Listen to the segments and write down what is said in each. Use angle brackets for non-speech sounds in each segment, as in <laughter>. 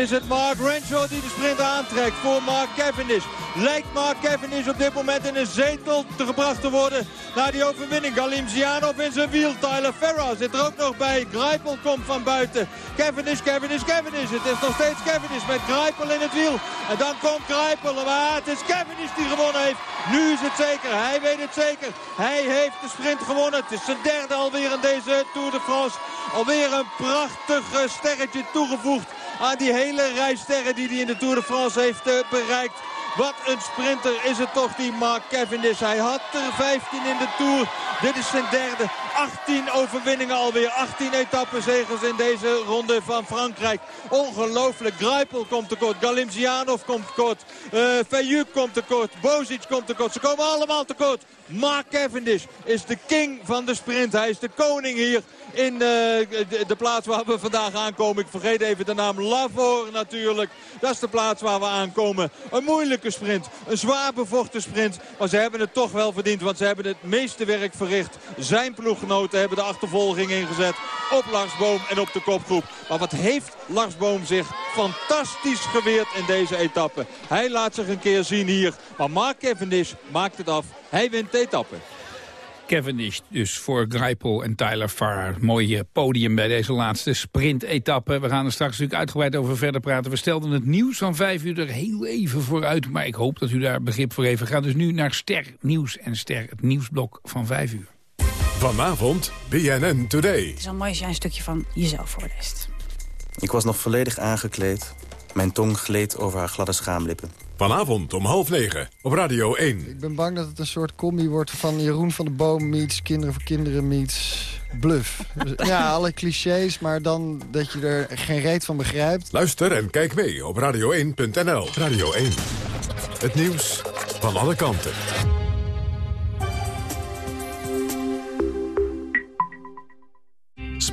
is het Mark Renshaw die de sprint aantrekt voor Mark Cavendish. Lijkt Mark Cavendish op dit moment in een zetel te gebracht te worden naar die overwinning. Galim Zianov in zijn wiel. Tyler Farrar zit er ook nog bij. Greipel komt van buiten. Cavendish, Cavendish, Cavendish. Het is nog steeds Cavendish met Greipel in het wiel. En dan komt Greipel. Maar het is Cavendish die gewonnen heeft. Nu is het zeker. Hij weet het zeker. Hij heeft de sprint gewonnen. Het is zijn derde alweer in deze Tour de France. Alweer een prachtig sterretje toegevoegd aan die hele rij sterren die hij in de Tour de France heeft uh, bereikt. Wat een sprinter is het toch, die Mark Cavendish. Hij had er 15 in de Tour. Dit is zijn derde. 18 overwinningen alweer. 18 etappenzegers in deze ronde van Frankrijk. Ongelooflijk. Greipel komt tekort. Galimzianov komt tekort. Uh, komt tekort. Bozic komt tekort. Ze komen allemaal tekort. Mark Cavendish is de king van de sprint. Hij is de koning hier in uh, de, de, plaats waar we vandaag aankomen. Ik vergeet even de naam Lavor natuurlijk. Dat is de plaats waar we aankomen. Een moeilijke sprint. Een zwaar bevochten sprint. Maar ze hebben het toch wel verdiend. Want ze hebben het meeste werk verricht. Zijn ploeggenoten hebben de achtervolging ingezet. Op Lars Boom en op de kopgroep. Maar wat heeft Lars Boom zich fantastisch geweerd in deze etappe. Hij laat zich een keer zien hier. Maar Mark Cavendish maakt het af. Hij wint de etappe. Cavendish dus voor Greipel en Tyler Farrar. Mooi podium bij deze laatste sprint-etappe. We gaan er straks natuurlijk uitgebreid over verder praten. We stelden het nieuws van vijf uur er heel even vooruit. Maar ik hoop dat u daar begrip voor heeft. We gaan dus nu naar Ster Nieuws en Ster, het nieuwsblok van vijf uur. Vanavond BNN Today. Het is al mooi als jij een stukje van jezelf voorleest. Ik was nog volledig aangekleed. Mijn tong gleed over haar gladde schaamlippen. Vanavond om half negen op Radio 1. Ik ben bang dat het een soort combi wordt van Jeroen van de Boom meets Kinderen voor Kinderen meets Bluff. <laughs> Ja, alle clichés, maar dan dat je er geen reet van begrijpt. Luister en kijk mee op radio1.nl. Radio 1. Het nieuws van alle kanten.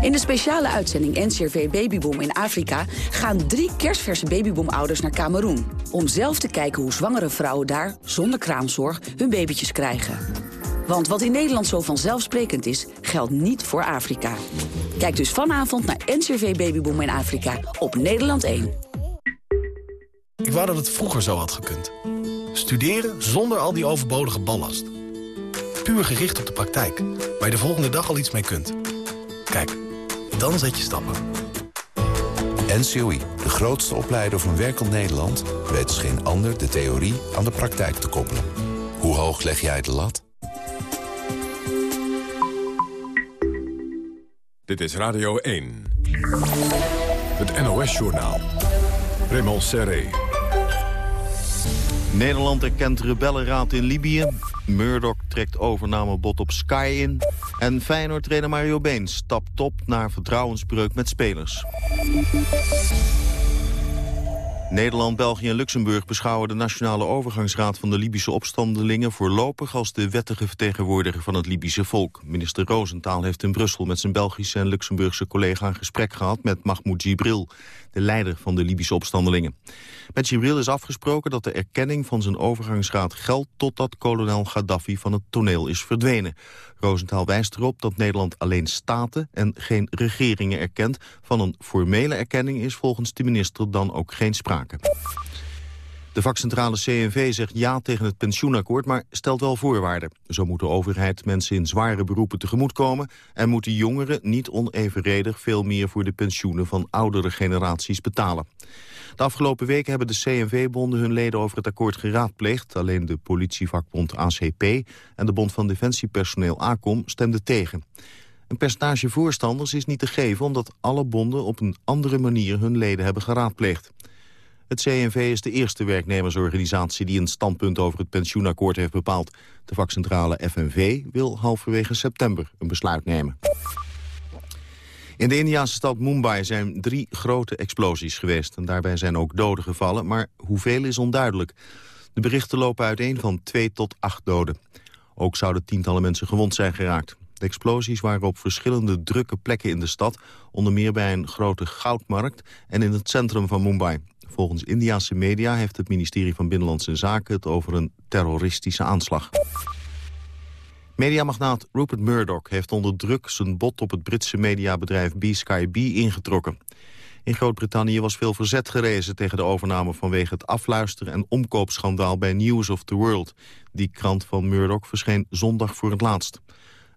In de speciale uitzending NCRV Babyboom in Afrika... gaan drie kerstverse babyboomouders naar Cameroen... om zelf te kijken hoe zwangere vrouwen daar, zonder kraamzorg... hun babytjes krijgen. Want wat in Nederland zo vanzelfsprekend is, geldt niet voor Afrika. Kijk dus vanavond naar NCRV Babyboom in Afrika op Nederland 1. Ik wou dat het vroeger zo had gekund. Studeren zonder al die overbodige ballast. Puur gericht op de praktijk, waar je de volgende dag al iets mee kunt. Kijk, dan zet je stappen. NCOI, de grootste opleider van werkend Nederland... weet als geen ander de theorie aan de praktijk te koppelen. Hoe hoog leg jij de lat? Dit is Radio 1. Het NOS-journaal. Raymond Serré. Nederland erkent rebellenraad in Libië. Murdoch trekt overnamebod op Sky in. En Feyenoord-trainer Mario Been stapt op naar vertrouwensbreuk met spelers. Nederland, België en Luxemburg beschouwen de Nationale Overgangsraad van de Libische opstandelingen voorlopig als de wettige vertegenwoordiger van het Libische volk. Minister Roosentaal heeft in Brussel met zijn Belgische en Luxemburgse collega een gesprek gehad met Mahmoud Jibril, de leider van de Libische opstandelingen. Met Jibril is afgesproken dat de erkenning van zijn overgangsraad geldt totdat kolonel Gaddafi van het toneel is verdwenen. Roosentaal wijst erop dat Nederland alleen staten en geen regeringen erkent. Van een formele erkenning is volgens de minister dan ook geen sprake. De vakcentrale CNV zegt ja tegen het pensioenakkoord, maar stelt wel voorwaarden. Zo moet de overheid mensen in zware beroepen tegemoetkomen... en moeten jongeren niet onevenredig veel meer voor de pensioenen van oudere generaties betalen. De afgelopen weken hebben de CNV-bonden hun leden over het akkoord geraadpleegd. Alleen de politievakbond ACP en de Bond van Defensiepersoneel ACOM stemden tegen. Een percentage voorstanders is niet te geven omdat alle bonden op een andere manier hun leden hebben geraadpleegd. Het CNV is de eerste werknemersorganisatie die een standpunt over het pensioenakkoord heeft bepaald. De vakcentrale FNV wil halverwege september een besluit nemen. In de Indiase stad Mumbai zijn drie grote explosies geweest. En daarbij zijn ook doden gevallen, maar hoeveel is onduidelijk. De berichten lopen uiteen van twee tot acht doden. Ook zouden tientallen mensen gewond zijn geraakt. De explosies waren op verschillende drukke plekken in de stad... onder meer bij een grote goudmarkt en in het centrum van Mumbai. Volgens Indiase media heeft het ministerie van Binnenlandse Zaken... het over een terroristische aanslag. Mediamagnaat Rupert Murdoch heeft onder druk zijn bod op het Britse mediabedrijf B-Sky ingetrokken. In Groot-Brittannië was veel verzet gerezen tegen de overname vanwege het afluisteren en omkoopschandaal bij News of the World. Die krant van Murdoch verscheen zondag voor het laatst.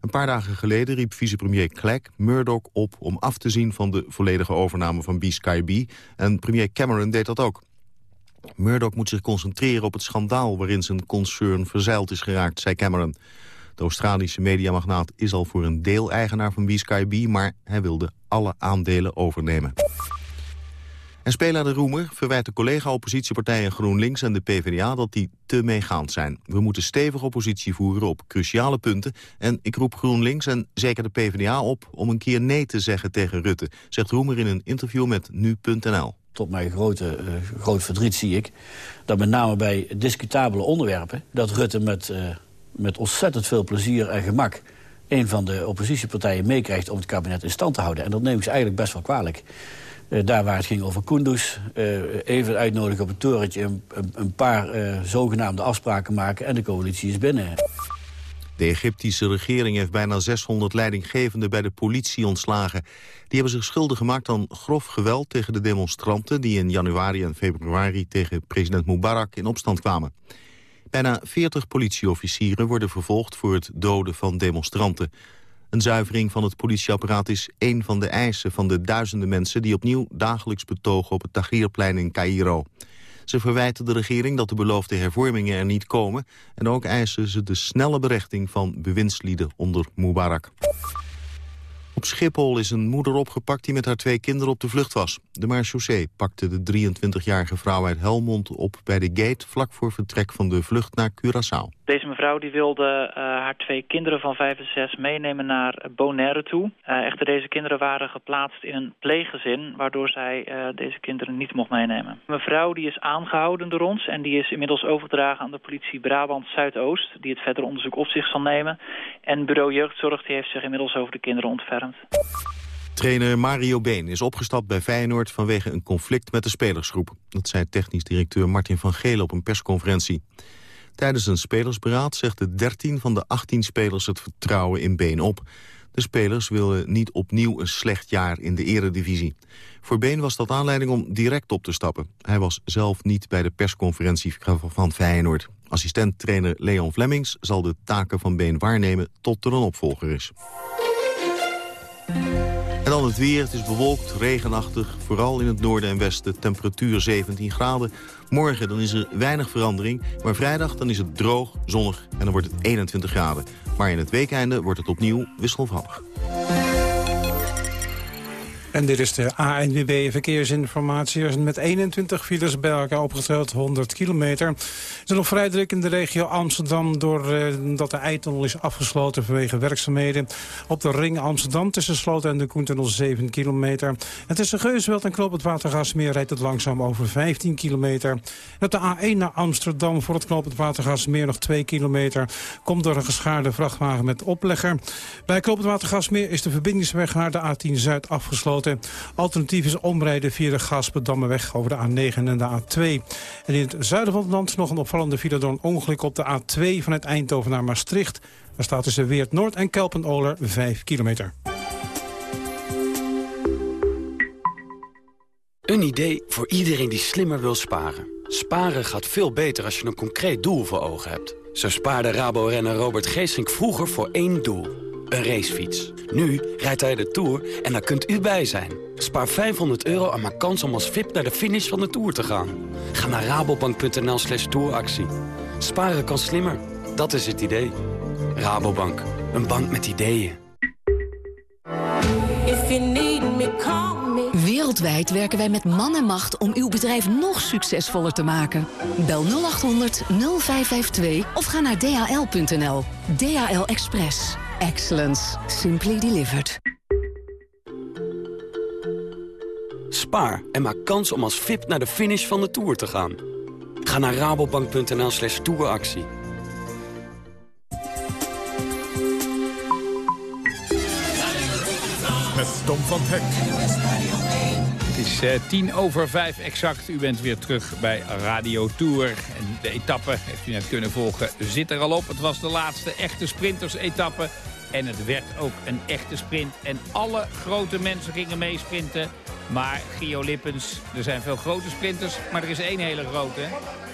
Een paar dagen geleden riep vicepremier Clegg Murdoch op om af te zien van de volledige overname van B-Sky. En premier Cameron deed dat ook. Murdoch moet zich concentreren op het schandaal waarin zijn concern verzeild is geraakt, zei Cameron. De Australische mediamagnaat is al voor een deel eigenaar van B-Sky maar hij wilde alle aandelen overnemen. Speler De Roemer verwijt de collega-oppositiepartijen GroenLinks en de PvdA dat die te meegaand zijn. We moeten stevig oppositie voeren op cruciale punten. En ik roep GroenLinks en zeker de PvdA op om een keer nee te zeggen tegen Rutte, zegt Roemer in een interview met Nu.nl. Tot mijn grote, uh, groot verdriet zie ik dat met name bij discutabele onderwerpen... dat Rutte met, uh, met ontzettend veel plezier en gemak een van de oppositiepartijen meekrijgt om het kabinet in stand te houden. En dat neem ik ze eigenlijk best wel kwalijk. Uh, daar waar het ging over Kunduz, uh, even uitnodigen op het torentje... een, een paar uh, zogenaamde afspraken maken en de coalitie is binnen. De Egyptische regering heeft bijna 600 leidinggevenden bij de politie ontslagen. Die hebben zich schuldig gemaakt aan grof geweld tegen de demonstranten... die in januari en februari tegen president Mubarak in opstand kwamen. Bijna 40 politieofficieren worden vervolgd voor het doden van demonstranten. Een zuivering van het politieapparaat is één van de eisen van de duizenden mensen... die opnieuw dagelijks betogen op het Tahrirplein in Cairo. Ze verwijten de regering dat de beloofde hervormingen er niet komen... en ook eisen ze de snelle berechting van bewindslieden onder Mubarak. Op Schiphol is een moeder opgepakt die met haar twee kinderen op de vlucht was. De marechaussee pakte de 23-jarige vrouw uit Helmond op bij de gate... vlak voor vertrek van de vlucht naar Curaçao. Deze mevrouw die wilde uh, haar twee kinderen van 5 en 6 meenemen naar Bonaire toe. Uh, echter, deze kinderen waren geplaatst in een pleeggezin... waardoor zij uh, deze kinderen niet mocht meenemen. Mevrouw die is aangehouden door ons... en die is inmiddels overgedragen aan de politie Brabant Zuidoost... die het verder onderzoek op zich zal nemen. En bureau jeugdzorg die heeft zich inmiddels over de kinderen ontfermd. Trainer Mario Been is opgestapt bij Feyenoord vanwege een conflict met de spelersgroep. Dat zei technisch directeur Martin van Geel op een persconferentie. Tijdens een spelersberaad zegt de 13 van de 18 spelers het vertrouwen in Been op. De spelers willen niet opnieuw een slecht jaar in de eredivisie. Voor Been was dat aanleiding om direct op te stappen. Hij was zelf niet bij de persconferentie van Feyenoord. Assistent-trainer Leon Flemmings zal de taken van Been waarnemen tot er een opvolger is. En dan het weer. Het is bewolkt, regenachtig. Vooral in het noorden en westen. Temperatuur 17 graden. Morgen dan is er weinig verandering. Maar vrijdag dan is het droog, zonnig en dan wordt het 21 graden. Maar in het weekeinde wordt het opnieuw wisselvallig. En dit is de ANWB Verkeersinformatie. Met 21 files bij elkaar opgeteld, 100 kilometer. Het is nog vrij druk in de regio Amsterdam... doordat de Eitunnel is afgesloten vanwege werkzaamheden. Op de ring Amsterdam tussen Sloten en de Koentunnel 7 kilometer. En tussen Geusveld en Knoop het Watergasmeer rijdt het langzaam over 15 kilometer. En op de A1 naar Amsterdam voor het Knoop het Watergasmeer nog 2 kilometer. Komt door een geschaarde vrachtwagen met oplegger. Bij Knoop het Watergasmeer is de verbindingsweg naar de A10 Zuid afgesloten. Alternatief is omrijden via de Gasperdammeweg over de A9 en de A2. En in het zuiden van het land nog een opvallende file door een ongeluk op de A2 vanuit Eindhoven naar Maastricht. Daar staat tussen Weert Noord en Kelpenoler 5 kilometer. Een idee voor iedereen die slimmer wil sparen. Sparen gaat veel beter als je een concreet doel voor ogen hebt. Zo spaarde Rabo-renner Robert Geesink vroeger voor één doel een racefiets. Nu rijdt hij de Tour en daar kunt u bij zijn. Spaar 500 euro en maak kans om als VIP naar de finish van de Tour te gaan. Ga naar rabobank.nl slash touractie. Sparen kan slimmer, dat is het idee. Rabobank, een bank met ideeën. Wereldwijd werken wij met man en macht om uw bedrijf nog succesvoller te maken. Bel 0800 0552 of ga naar dhl.nl. DHL Express. Excellence. Simply delivered. Spaar en maak kans om als VIP naar de finish van de Tour te gaan. Ga naar rabobank.nl slash touractie. met Tom van Hek. Het is uh, tien over vijf exact. U bent weer terug bij Radio Tour. En de etappe, heeft u net kunnen volgen, zit er al op. Het was de laatste echte sprinters-etappe. En het werd ook een echte sprint. En alle grote mensen gingen meesprinten. Maar Gio Lippens, er zijn veel grote sprinters, maar er is één hele grote.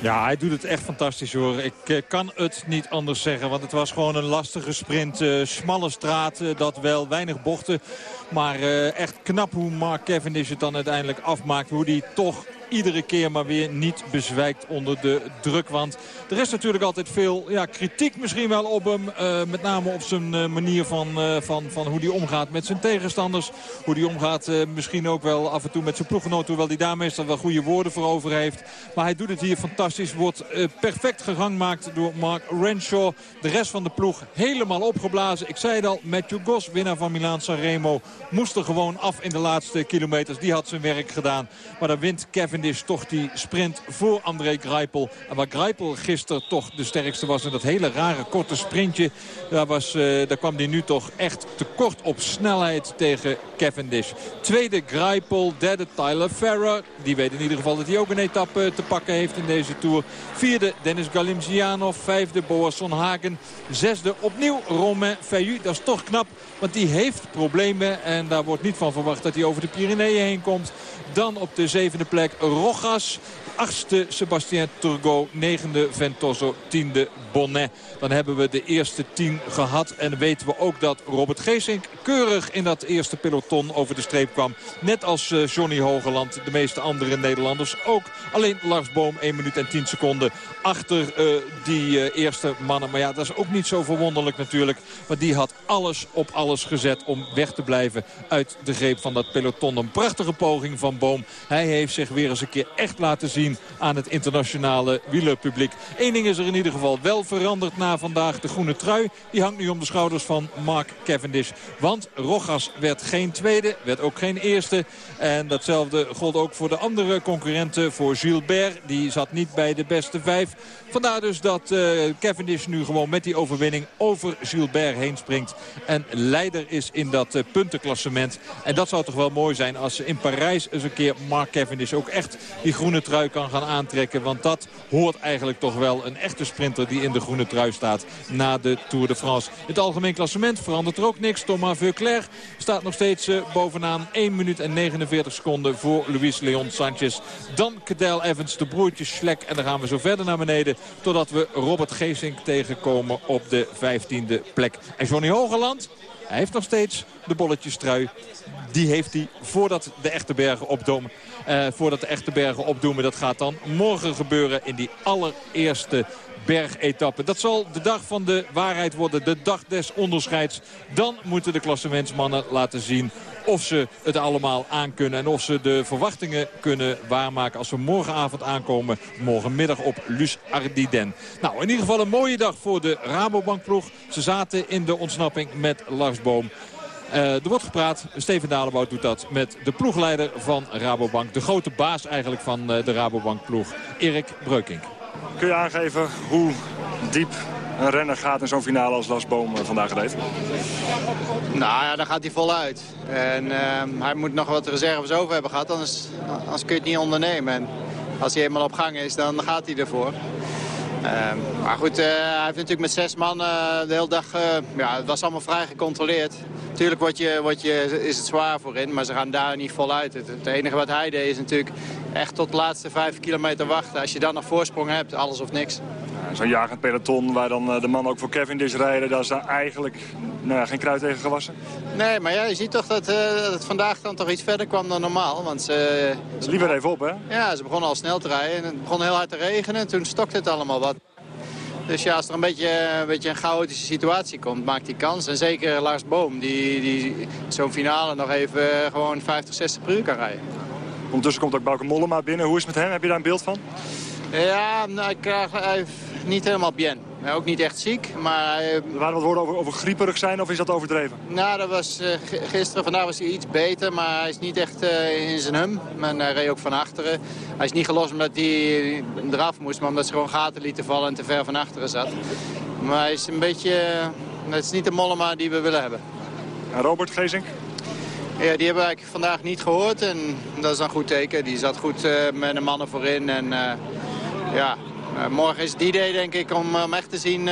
Ja, hij doet het echt fantastisch hoor. Ik eh, kan het niet anders zeggen, want het was gewoon een lastige sprint. Uh, smalle straat, uh, dat wel, weinig bochten. Maar echt knap hoe Mark Cavendish het dan uiteindelijk afmaakt. Hoe hij toch iedere keer maar weer niet bezwijkt onder de druk. Want er is natuurlijk altijd veel ja, kritiek misschien wel op hem. Uh, met name op zijn uh, manier van, uh, van, van hoe hij omgaat met zijn tegenstanders. Hoe hij omgaat misschien ook wel af en toe met zijn ploeggenoot. Hoewel hij daar meestal wel goede woorden voor over heeft. Maar hij doet het hier fantastisch. Wordt perfect gegangmaakt door Mark Renshaw. De rest van de ploeg helemaal opgeblazen. Ik zei het al, Matthew Goss, winnaar van Milaan Sanremo. Moest er gewoon af in de laatste kilometers. Die had zijn werk gedaan. Maar dan wint is toch die sprint voor André Greipel. En waar Greipel gisteren toch de sterkste was in dat hele rare korte sprintje... daar, was, uh, daar kwam hij nu toch echt tekort op snelheid tegen Cavendish. Tweede Greipel, derde Tyler Ferrer. Die weet in ieder geval dat hij ook een etappe te pakken heeft in deze Tour. Vierde Dennis Galimzianov. Vijfde Boasson Hagen. Zesde opnieuw Romain Feyu. Dat is toch knap, want die heeft problemen. En daar wordt niet van verwacht dat hij over de Pyreneeën heen komt. Dan op de zevende plek Rogas. Achtste Sebastien Turgot. Negende Ventoso. Tiende Bonnet. Dan hebben we de eerste tien gehad. En weten we ook dat Robert Geesink keurig in dat eerste peloton over de streep kwam. Net als uh, Johnny Hogeland. De meeste andere Nederlanders ook. Alleen Lars Boom 1 minuut en 10 seconden achter uh, die uh, eerste mannen. Maar ja, dat is ook niet zo verwonderlijk natuurlijk. Want die had alles op alles gezet om weg te blijven uit de greep van dat peloton. Een prachtige poging van Boom. Hij heeft zich weer eens een keer echt laten zien aan het internationale wielerpubliek. Eén ding is er in ieder geval wel veranderd na vandaag. De groene trui die hangt nu om de schouders van Mark Cavendish. Want Rogas werd geen tweede, werd ook geen eerste. En datzelfde gold ook voor de andere concurrenten. Voor Gilbert, die zat niet bij de beste vijf. Vandaar dus dat uh, Cavendish nu gewoon met die overwinning over Gilbert heen springt. En leider is in dat uh, puntenklassement. En dat zou toch wel mooi zijn als ze in Parijs eens een keer Mark Cavendish ook echt die groene trui kan gaan aantrekken. Want dat hoort eigenlijk toch wel een echte sprinter die in de groene trui staat na de Tour de France. Het algemeen klassement verandert er ook niks. Thomas Veuclair staat nog steeds uh, bovenaan 1 minuut en 49 seconden voor Luis Leon Sanchez. Dan Cadel Evans, de broertjes Schlek. En dan gaan we zo verder naar beneden totdat we Robert Geesink tegenkomen op de 15e plek. En Johnny Hogeland, hij heeft nog steeds de bolletjestrui. Die heeft hij voordat de echte bergen opdomen. Uh, voordat de echte bergen opdoemen. Dat gaat dan morgen gebeuren in die allereerste bergetappe. Dat zal de dag van de waarheid worden. De dag des onderscheids. Dan moeten de klassementsmannen laten zien of ze het allemaal aankunnen. En of ze de verwachtingen kunnen waarmaken als we morgenavond aankomen. Morgenmiddag op Lus Ardiden. Nou, in ieder geval een mooie dag voor de Rabobankploeg. Ze zaten in de ontsnapping met Lars Boom. Uh, er wordt gepraat, Steven Dalebout doet dat met de ploegleider van Rabobank. De grote baas eigenlijk van uh, de Rabobank ploeg, Erik Breukink. Kun je aangeven hoe diep een renner gaat in zo'n finale als Lars Boom vandaag deed? Nou ja, daar gaat hij voluit. En uh, hij moet nog wat reserves over hebben gehad, anders, anders kun je het niet ondernemen. En als hij eenmaal op gang is, dan gaat hij ervoor. Uh, maar goed, uh, hij heeft natuurlijk met zes man uh, de hele dag... Ja, het was allemaal vrij gecontroleerd. Natuurlijk wordt je, wordt je, is het zwaar voorin, maar ze gaan daar niet voluit. Het, het enige wat hij deed is natuurlijk echt tot de laatste vijf kilometer wachten. Als je dan nog voorsprong hebt, alles of niks. Zo'n jagend peloton waar dan de man ook voor Cavendish rijden... daar is daar eigenlijk nou ja, geen kruid tegen gewassen? Nee, maar ja, je ziet toch dat, dat het vandaag dan toch iets verder kwam dan normaal. Want ze, ze liever even op, hè? Ja, ze begonnen al snel te rijden. En het begon heel hard te regenen en toen stokte het allemaal wat. Dus ja, als er een beetje, een beetje een chaotische situatie komt, maakt hij kans. En zeker Lars Boom, die, die zo'n finale nog even gewoon 50, 60 per uur kan rijden. Ondertussen komt ook Bauke Mollema binnen. Hoe is het met hem? Heb je daar een beeld van? Ja, nou, ik krijg niet helemaal bien. Ook niet echt ziek, maar... Er waren wat woorden over, over grieperig zijn, of is dat overdreven? Nou, dat was uh, gisteren, vandaag was hij iets beter, maar hij is niet echt uh, in zijn hum. En hij reed ook van achteren. Hij is niet gelost omdat hij eraf moest, maar omdat ze gewoon gaten lieten vallen en te ver van achteren zat. Maar hij is een beetje... Het is niet de Mollema die we willen hebben. En Robert Gezink? Ja, die hebben ik vandaag niet gehoord en dat is een goed teken. Die zat goed met de mannen voorin en ja, uh, morgen is die day denk ik om, om echt te zien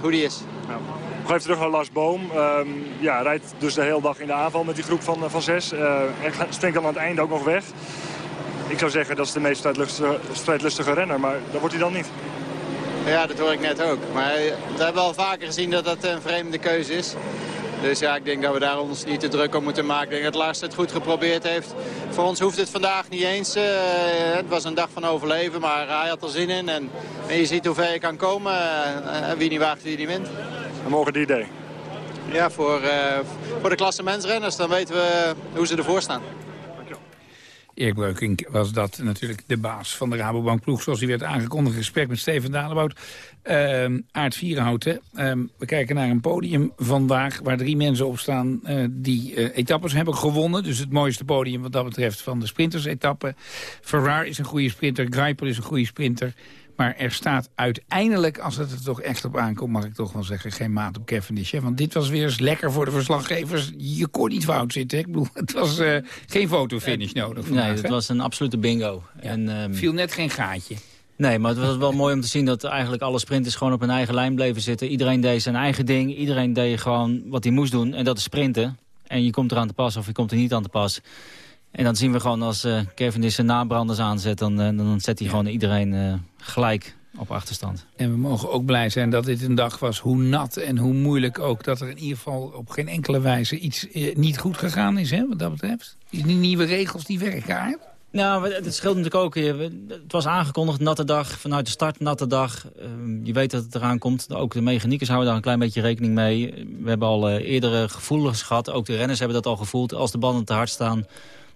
hoe die is. Ja. Nog even terug naar Lars Boom. Um, ja, rijdt dus de hele dag in de aanval met die groep van, van zes. en springt dan aan het einde ook nog weg. Ik zou zeggen dat is de meest strijdlustige, strijdlustige renner, maar dat wordt hij dan niet. Ja, dat hoor ik net ook. Maar we hebben al vaker gezien dat dat een vreemde keuze is. Dus ja, ik denk dat we daar ons niet te druk om moeten maken. Ik denk dat Lars het goed geprobeerd heeft. Voor ons hoeft het vandaag niet eens. Uh, het was een dag van overleven, maar hij had er zin in. En, en je ziet hoe ver je kan komen. Uh, wie niet waagt, wie niet wint. En morgen die idee? Ja, voor, uh, voor de klasse mensrenners. Dan weten we hoe ze ervoor staan. Erik Breukink was dat natuurlijk de baas van de Rabobank ploeg... zoals hij werd aangekondigd gesprek met Steven Dalebout. Uh, Aard Vierenhouten, uh, we kijken naar een podium vandaag... waar drie mensen op staan uh, die uh, etappes hebben gewonnen. Dus het mooiste podium wat dat betreft van de sprinters-etappe. Ferrar is een goede sprinter, Greipel is een goede sprinter... Maar er staat uiteindelijk, als het er toch echt op aankomt... mag ik toch wel zeggen, geen maat op Cavendish. Hè? Want dit was weer eens lekker voor de verslaggevers. Je kon niet fout zitten. Hè? Ik bedoel, het was uh, geen fotofinish nodig vandaag, Nee, het was een absolute bingo. Ja. En, um... Viel net geen gaatje. Nee, maar het was wel <laughs> mooi om te zien dat eigenlijk alle sprinters gewoon op hun eigen lijn bleven zitten. Iedereen deed zijn eigen ding. Iedereen deed gewoon wat hij moest doen. En dat is sprinten. En je komt eraan te pas of je komt er niet aan te pas. En dan zien we gewoon als uh, Kevin zijn nabranders aanzet... dan, uh, dan zet hij ja. gewoon iedereen uh, gelijk op achterstand. En we mogen ook blij zijn dat dit een dag was, hoe nat en hoe moeilijk ook... dat er in ieder geval op geen enkele wijze iets niet goed gegaan is, hè, wat dat betreft. Die nieuwe regels die werken, hè? Nou, het scheelt natuurlijk ook. Het was aangekondigd, natte dag, vanuit de start natte dag. Je weet dat het eraan komt. Ook de mechaniekers houden daar een klein beetje rekening mee. We hebben al eerdere gevoelens gehad. Ook de renners hebben dat al gevoeld. Als de banden te hard staan,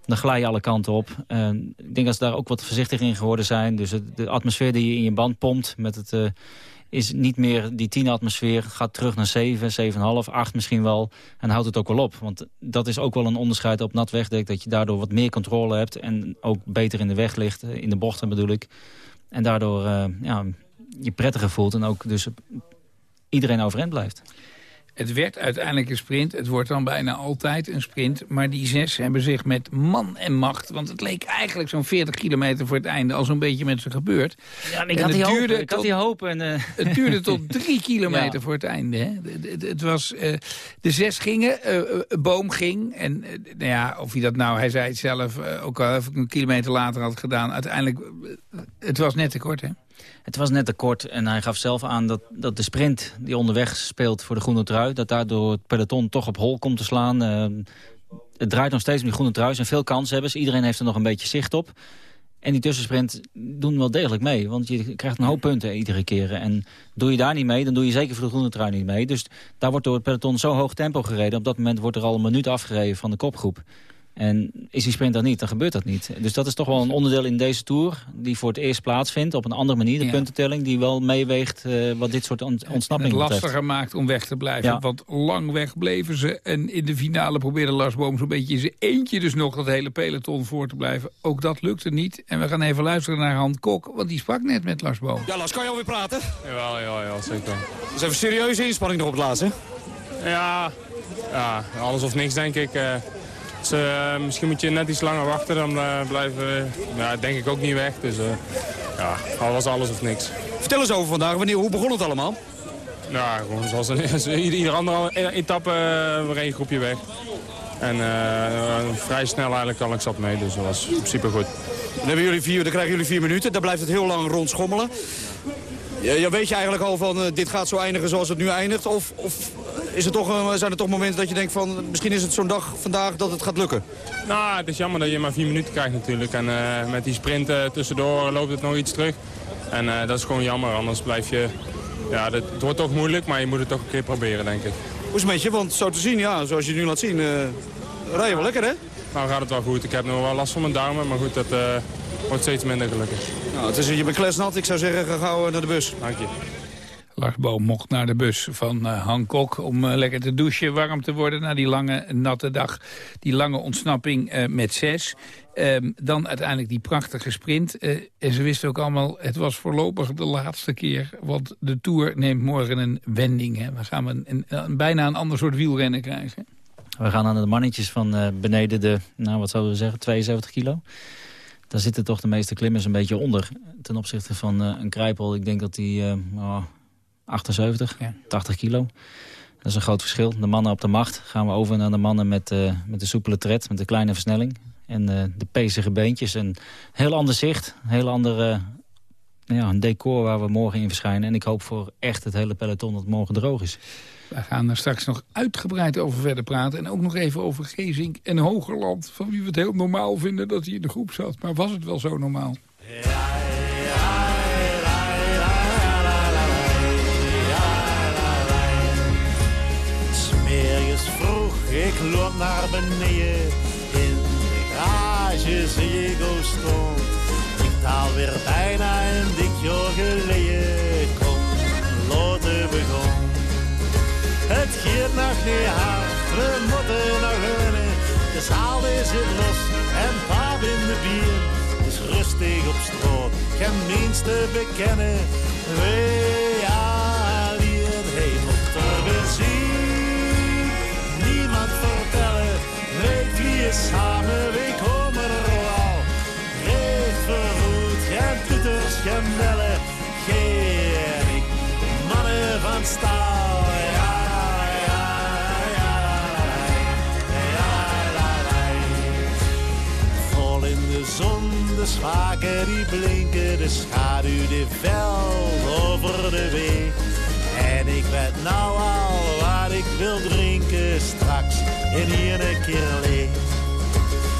dan glij je alle kanten op. Ik denk dat ze daar ook wat voorzichtig in geworden zijn. Dus het, de atmosfeer die je in je band pompt... Met het, uh, is niet meer die 10 atmosfeer. Gaat terug naar 7, 7,5, 8 misschien wel. En houdt het ook wel op. Want dat is ook wel een onderscheid op nat wegdek. Dat je daardoor wat meer controle hebt. En ook beter in de weg ligt. In de bochten bedoel ik. En daardoor uh, ja, je prettiger voelt. En ook dus iedereen overeind blijft. Het werd uiteindelijk een sprint. Het wordt dan bijna altijd een sprint. Maar die zes hebben zich met man en macht... want het leek eigenlijk zo'n 40 kilometer voor het einde... al zo'n beetje met ze gebeurd. Ja, ik, had, die hoop, ik had die hoop. En, uh... Het duurde tot <laughs> drie kilometer ja. voor het einde. Hè. Het, het, het was, uh, de zes gingen, uh, Boom ging. En nou ja, of hij dat nou, hij zei het zelf... ook al even een kilometer later had gedaan. Uiteindelijk, het was net te kort, hè? Het was net te kort en hij gaf zelf aan dat, dat de sprint die onderweg speelt voor de groene trui... dat daardoor het peloton toch op hol komt te slaan. Uh, het draait nog steeds om die groene trui. Zijn veel kanshebbers. Iedereen heeft er nog een beetje zicht op. En die tussensprint doen wel degelijk mee. Want je krijgt een hoop punten iedere keer. En doe je daar niet mee, dan doe je zeker voor de groene trui niet mee. Dus daar wordt door het peloton zo hoog tempo gereden. Op dat moment wordt er al een minuut afgereden van de kopgroep. En is die sprint dan niet, dan gebeurt dat niet. Dus dat is toch wel een onderdeel in deze Tour... die voor het eerst plaatsvindt op een andere manier. De ja. puntentelling die wel meeweegt uh, wat dit soort on ontsnappingen betreft. Het lastiger maakt om weg te blijven. Ja. Want lang weg bleven ze. En in de finale probeerde Lars Boom zo'n beetje in zijn eentje... dus nog dat hele peloton voor te blijven. Ook dat lukte niet. En we gaan even luisteren naar Han Kok. Want die sprak net met Lars Boom. Ja, Lars, kan je alweer praten? Ja, ja, ja, zeker. Dus even serieuze inspanning nog op het laatste. Ja, ja, alles of niks denk ik. Uh, dus, uh, misschien moet je net iets langer wachten, dan uh, blijven ja, denk ik ook niet weg. Dus uh, ja, al was alles of niks. Vertel eens over vandaag, wanneer, hoe begon het allemaal? Ja, gewoon zoals een, <laughs> ieder andere etappe weer één groepje weg. En vrij snel eigenlijk al ik zat mee, dus dat was in principe goed. Dan, hebben jullie vier, dan krijgen jullie vier minuten, dan blijft het heel lang rondschommelen. Ja, weet je eigenlijk al van dit gaat zo eindigen zoals het nu eindigt? Of, of is het toch, uh, zijn er toch momenten dat je denkt van misschien is het zo'n dag vandaag dat het gaat lukken? Nou, het is jammer dat je maar vier minuten krijgt natuurlijk. En uh, met die sprint tussendoor loopt het nog iets terug. En dat is gewoon jammer, anders blijf je... Ja, het wordt toch moeilijk, maar je moet het toch een keer proberen, denk ik. Hoe is het met je? Want zo te zien, ja, zoals je nu laat zien, rij je wel lekker, hè? Nou gaat het wel goed. Ik heb nog wel last van mijn duimen, maar goed, dat wordt steeds minder gelukkig. Nou, het is, je bent klesnat. Ik zou zeggen, ga gauw naar de bus. Dank je. Lars Boom mocht naar de bus van uh, Hancock om uh, lekker te douchen, warm te worden na die lange natte dag. Die lange ontsnapping uh, met zes. Um, dan uiteindelijk die prachtige sprint. en ze wisten ook allemaal, het was voorlopig de laatste keer. Want de Tour neemt morgen een wending. Hè. We gaan een, een, bijna een ander soort wielrennen krijgen. We gaan aan de mannetjes van beneden de, nou wat zouden we zeggen, 72 kilo. Daar zitten toch de meeste klimmers een beetje onder. Ten opzichte van een krijpel, ik denk dat die oh, 78, ja. 80 kilo. Dat is een groot verschil. De mannen op de macht gaan we over naar de mannen met, met de soepele tred, met de kleine versnelling. En de pezige beentjes. Een heel ander zicht, een heel andere ja, een decor waar we morgen in verschijnen. En ik hoop voor echt het hele peloton dat morgen droog is. We gaan er straks nog uitgebreid over verder praten. En ook nog even over Gezink en Hogerland. Van wie we het heel normaal vinden dat hij in de groep zat. Maar was het wel zo normaal? Smeerjes ik loop naar beneden. In de garage zie ik stond alweer bijna een dik jaar geleden. Kom, laten begon. Het gaat nog niet hard, we moeten nog winnen. De zaal is het los en paap in de bier. Het is rustig op straat, geen minste bekennen. Wij samen, we komen er al. Recht gemellen, geen mannen van staal. Vol in de zon, de schaken die blinken, de schaduw die veld over de weg. En ik weet nou al wat ik wil drinken, straks in hier een keer leeg.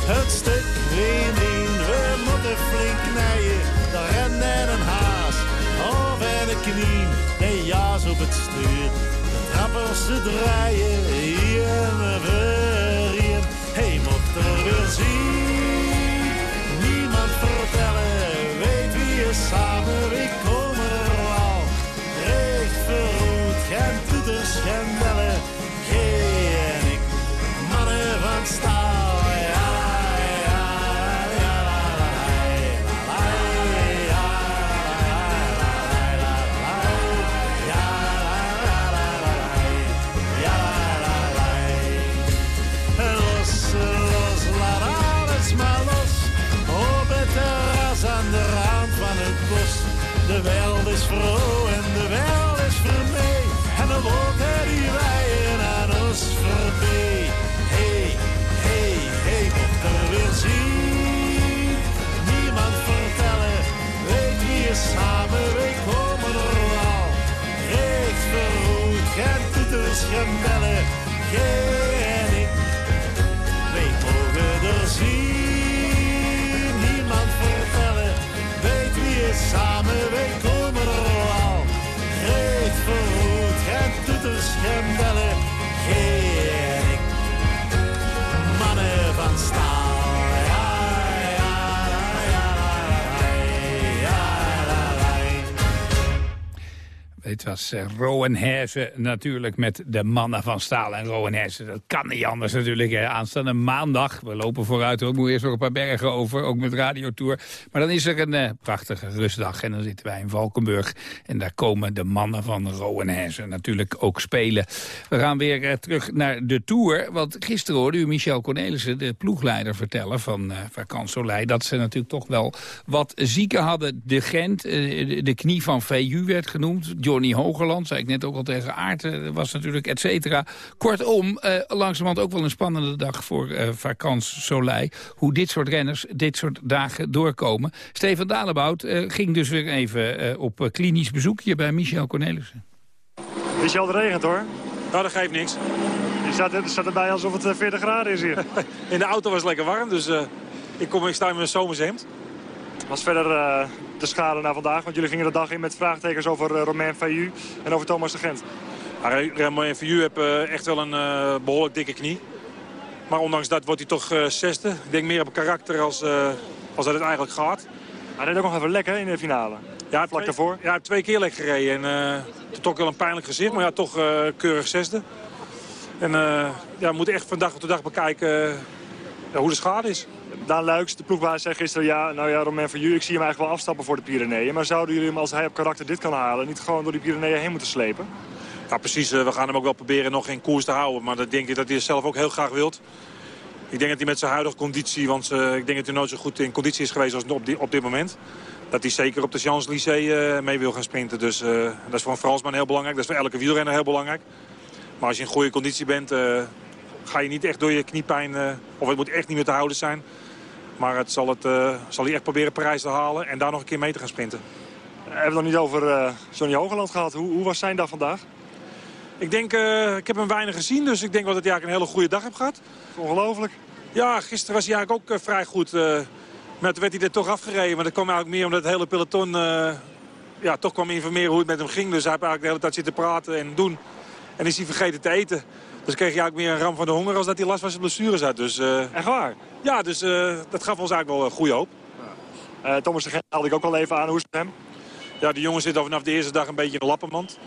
Het stuk weer we moeten flink knijden de ren en een haas. Of en een knie, de jaas op het stuur. De trappers ze draaien, hier en weer. Hij mocht er weer zien. Niemand vertellen, weet wie je samen, wie komen er al. Recht verroet, geen toeters, geen bellen. De wereld is vroeg en de wereld is vermee. En de wolken die wijden aan ons voorbij. Hey, hey, hey, mocht er weer zien. Niemand vertellen, weet wie je samen, we komen er al. Recht verroet, geen toeters, geen bellen, samen, Het was uh, Rowan Hersen natuurlijk met de mannen van Staal. En Rowan Hersen, dat kan niet anders natuurlijk. Hè. Aanstaande maandag, we lopen vooruit, we moeten eerst nog een paar bergen over, ook met radiotour. Maar dan is er een uh, prachtige rustdag en dan zitten wij in Valkenburg. En daar komen de mannen van Rowan Hersen natuurlijk ook spelen. We gaan weer uh, terug naar de Tour. Want gisteren hoorde u Michel Cornelissen, de ploegleider, vertellen van uh, dat ze natuurlijk toch wel wat zieken hadden. De Gent, de knie van VU werd genoemd. Johnny Hogerland, zei ik net ook al tegen Aert, uh, was natuurlijk et cetera. Kortom, uh, langzamerhand ook wel een spannende dag voor uh, Vakants Soleil. Hoe dit soort renners dit soort dagen doorkomen. Steven Dalebout ging dus weer even op klinisch bezoek hier bij Michel Cornelissen. Michel, het regent hoor. Nou, dat geeft niks. Je staat, er staat erbij alsof het 40 graden is hier. <laughs> In de auto was het lekker warm, dus ik, kom, ik sta in mijn zomershemd. Was verder uh, de schade naar vandaag? Want jullie gingen de dag in met vraagtekens over uh, Romain Fayu en over Thomas de Gent. Romain Fayu heeft uh, echt wel een uh, behoorlijk dikke knie. Maar ondanks dat wordt hij toch zesde. Ik denk meer op karakter als, als dat het eigenlijk gaat. Hij deed ook nog even lekker in de finale. Ja, Vlak twee, daarvoor? Ja, twee keer lekker gereden. En uh, toch wel een pijnlijk gezicht, maar ja, toch keurig zesde. En ja, we moeten echt van dag tot dag bekijken hoe de schade is. Daan Luiks, de ploegbaas, zei gisteren... ja, nou ja, Romain van ik zie hem eigenlijk wel afstappen voor de Pyreneeën. Maar zouden jullie hem, als hij op karakter dit kan halen... niet gewoon door die Pyreneeën heen moeten slepen? Ja, precies. we gaan hem ook wel proberen nog in koers te houden. Maar dat denk ik dat hij zelf ook heel graag wilt. Ik denk dat hij met zijn huidige conditie, want ik denk dat hij nooit zo goed in conditie is geweest als op, op dit moment. Dat hij zeker op de Champs-Élysées mee wil gaan sprinten. Dus dat is voor een Fransman heel belangrijk. Dat is voor elke wielrenner heel belangrijk. Maar als je in goede conditie bent, ga je niet echt door je kniepijn... of het moet echt niet meer te houden zijn. Maar het zal, het, zal hij echt proberen Parijs te halen en daar nog een keer mee te gaan sprinten. We hebben het nog niet over uh, Johnny Hogeland gehad. Hoe, hoe, was zijn dag vandaag? Ik denk, ik heb hem weinig gezien, dus ik denk wel dat hij eigenlijk een hele goede dag heeft gehad. Ongelooflijk. Ja, gisteren was hij eigenlijk ook vrij goed. maar toen werd hij er toch afgereden. Maar dat kwam eigenlijk meer omdat het hele peloton ja, toch kwam informeren hoe het met hem ging. Dus hij heeft eigenlijk de hele tijd zitten praten en doen. En is hij vergeten te eten. Dus kreeg hij eigenlijk meer een ram van de honger als dat hij last van zijn blessures had. Dus, Echt waar? Ja, dus dat gaf ons eigenlijk wel een goede hoop. Thomas de Gent haalde ik ook wel even aan. Hoe is het hem? Ja, die jongen zit al vanaf de eerste dag een beetje in de lappenmand.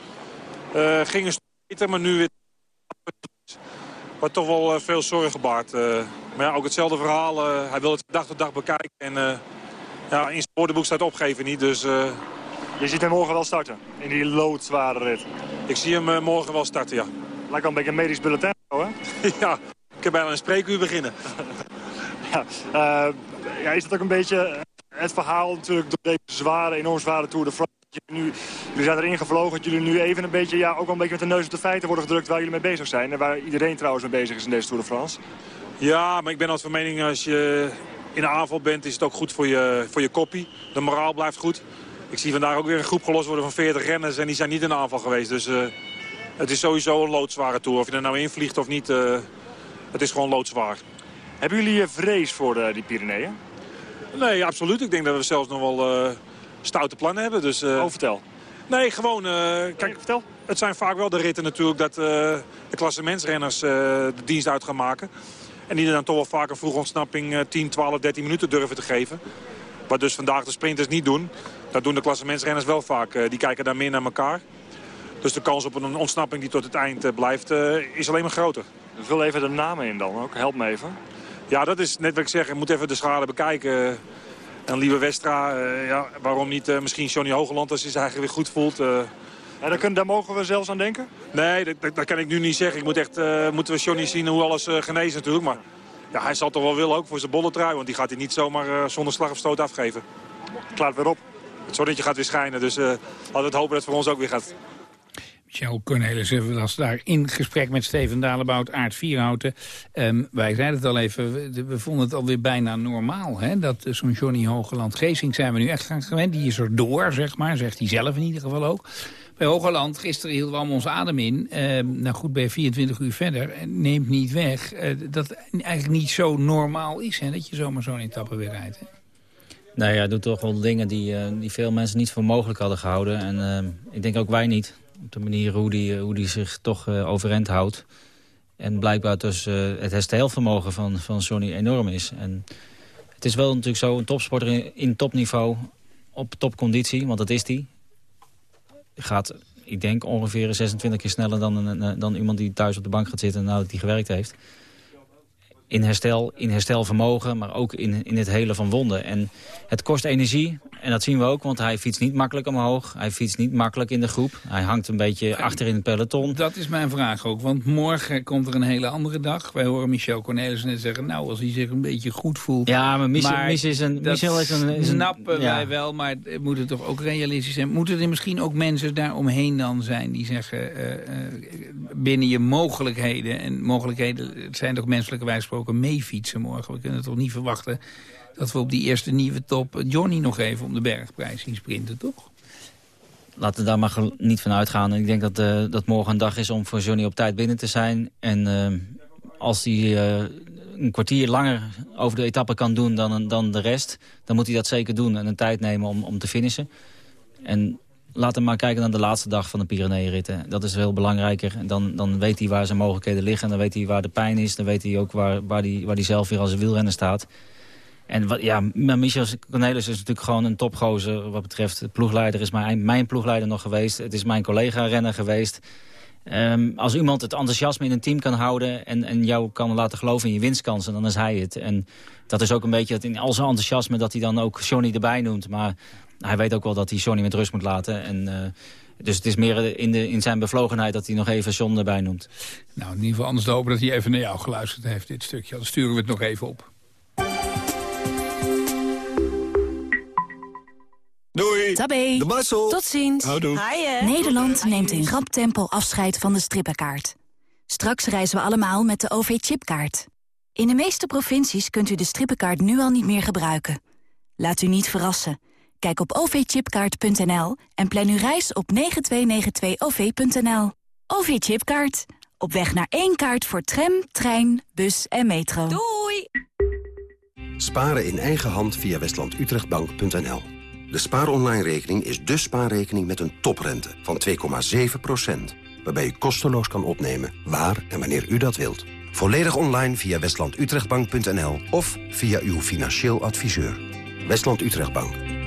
Ging een beter, maar nu weer... Wat toch wel veel zorgen baart. Maar ja, ook hetzelfde verhaal. hij wil het dag tot dag bekijken. En ja, in zijn woordenboek staat opgeven niet. Dus, Je ziet hem morgen wel starten? In die loodzware rit? Ik zie hem morgen wel starten, ja. Lijkt wel een beetje een medisch bulletin, hè? <laughs> ja, ik heb bijna een spreekuur beginnen. <laughs> ja, ja, is dat ook een beetje het verhaal natuurlijk door deze zware, enorm zware Tour de France. Nu, jullie zijn erin gevlogen dat jullie nu even een beetje, ja, ook wel een beetje met de neus op de feiten worden gedrukt waar jullie mee bezig zijn. En waar iedereen trouwens mee bezig is in deze Tour de France. Ja, maar ik ben als van mening als je in de aanval bent is het ook goed voor je, voor je koppie. De moraal blijft goed. Ik zie vandaag ook weer een groep gelost worden van 40 renners en die zijn niet in de aanval geweest. Dus uh, het is sowieso een loodzware Tour. Of je er nou invliegt of niet, uh, het is gewoon loodzwaar. Hebben jullie vrees voor de, die Pyreneeën? Nee, absoluut. Ik denk dat we zelfs nog wel uh, stoute plannen hebben. Dus, uh... oh, vertel. Nee, gewoon... Kijk, vertel. Het zijn vaak wel de ritten natuurlijk dat de klassementsrenners de dienst uit gaan maken. En die dan toch wel vaak een vroege ontsnapping 10, 12, 13 minuten durven te geven. Wat dus vandaag de sprinters niet doen. Dat doen de klassementsrenners wel vaak. die kijken daar meer naar elkaar. Dus de kans op een ontsnapping die tot het eind blijft is alleen maar groter. Vul even de namen in dan ook. Help me even. Ja, dat is net wat ik zeg. Je moet even de schade bekijken. En Lieve Westra, uh, ja, waarom niet uh, misschien Johnny Hogeland als hij zich eigenlijk weer goed voelt. Uh... Ja, daar, kunnen, daar mogen we zelfs aan denken? Nee, dat, dat, dat kan ik nu niet zeggen. Ik moet echt, moeten we Johnny zien hoe alles geneest natuurlijk. Maar ja, hij zal toch wel willen ook voor zijn bolle trui. Want die gaat hij niet zomaar zonder slag of stoot afgeven. Klaar weer op. Het zonnetje gaat weer schijnen. Dus laten we het hopen dat het voor ons ook weer gaat. Michel Cornelissen was daar in gesprek met Steven Dalebout, Aard Vierhouten. Um, wij zeiden het al even, we, vonden het alweer bijna normaal. Hè? Dat uh, zo'n Johnny Hogeland Geesing zijn we nu echt gaan gewend. Die is er door, zeg maar, zegt hij zelf in ieder geval ook. Bij Hogeland, gisteren hielden we allemaal ons adem in. Um, nou goed, bij 24 uur verder. Neemt niet weg uh, dat eigenlijk niet zo normaal is... Hè, dat je zomaar zo'n etappe weer rijdt. Hè? Nee, hij doet toch wel dingen die, die veel mensen niet voor mogelijk hadden gehouden. En uh, ik denk ook wij niet de manier hoe die, hoe die zich toch uh, overeind houdt. En blijkbaar dus uh, het herstelvermogen van, van Johnny enorm is. En het is wel natuurlijk zo, een topsporter in, topniveau, op topconditie, want dat is die. Gaat, ik denk, ongeveer 26 keer sneller dan, dan iemand die thuis op de bank gaat zitten nadat hij gewerkt heeft. In, herstel, in herstelvermogen, maar ook in, in het hele van wonden. En het kost energie, en dat zien we ook, want hij fietst niet makkelijk omhoog. Hij fietst niet makkelijk in de groep. Hij hangt een beetje achter in het peloton. Dat is mijn vraag ook, want morgen komt er een hele andere dag. Wij horen Michel Cornelissen net zeggen, nou, als hij zich een beetje goed voelt. Ja, maar Michel, maar Michel is een... Michel is een, is een snappen ja. wij wel, maar het moet het toch ook realistisch zijn. Moeten er misschien ook mensen daaromheen dan zijn die zeggen... Uh, uh, binnen je mogelijkheden, en mogelijkheden het zijn toch menselijke wijze gesproken, meefietsen morgen. We kunnen toch niet verwachten dat we op die eerste nieuwe top Johnny nog even om de bergprijs zien sprinten, toch? Laten we daar maar niet van uitgaan. Ik denk dat, uh, dat morgen een dag is om voor Johnny op tijd binnen te zijn. En uh, als hij een kwartier langer over de etappe kan doen dan, dan de rest... dan moet hij dat zeker doen en een tijd nemen om, om te finishen. En laat hem maar kijken naar de laatste dag van de Pyreneeënritten. Dat is veel belangrijker. Dan, dan weet hij waar zijn mogelijkheden liggen. En dan weet hij waar de pijn is. Dan weet hij ook waar, waar, hij, waar hij zelf weer als een wielrenner staat. En wat, ja, Michel Cornelis is natuurlijk gewoon een topgozer wat betreft de ploegleider. is mijn, mijn ploegleider nog geweest. Het is mijn collega-renner geweest. Um, als iemand het enthousiasme in een team kan houden... En, en jou kan laten geloven in je winstkansen, dan is hij het. En dat is ook een beetje dat in al zijn enthousiasme... dat hij dan ook Johnny erbij noemt. Maar hij weet ook wel dat hij Johnny met rust moet laten. En uh, Dus het is meer in, de, in zijn bevlogenheid dat hij nog even John erbij noemt. Nou, in ieder geval anders hopen dat hij even naar jou geluisterd heeft, dit stukje. Dan sturen we het nog even op. Doei. Tabé. De Marcel. Tot ziens. Houdoe. Nederland neemt in rap tempo afscheid van de strippenkaart. Straks reizen we allemaal met de OV-chipkaart. In de meeste provincies kunt u de strippenkaart nu al niet meer gebruiken. Laat u niet verrassen. Kijk op ovchipkaart.nl en plan uw reis op 9292-OV.nL. OV-chipkaart. Op weg naar één kaart voor tram, trein, bus en metro. Doei! Sparen in eigen hand via westlandutrechtbank.nl. De spaaronline-rekening is de spaarrekening met een toprente van 2,7%. Waarbij u kosteloos kan opnemen waar en wanneer u dat wilt. Volledig online via westlandutrechtbank.nl of via uw financieel adviseur. Westland Utrechtbank.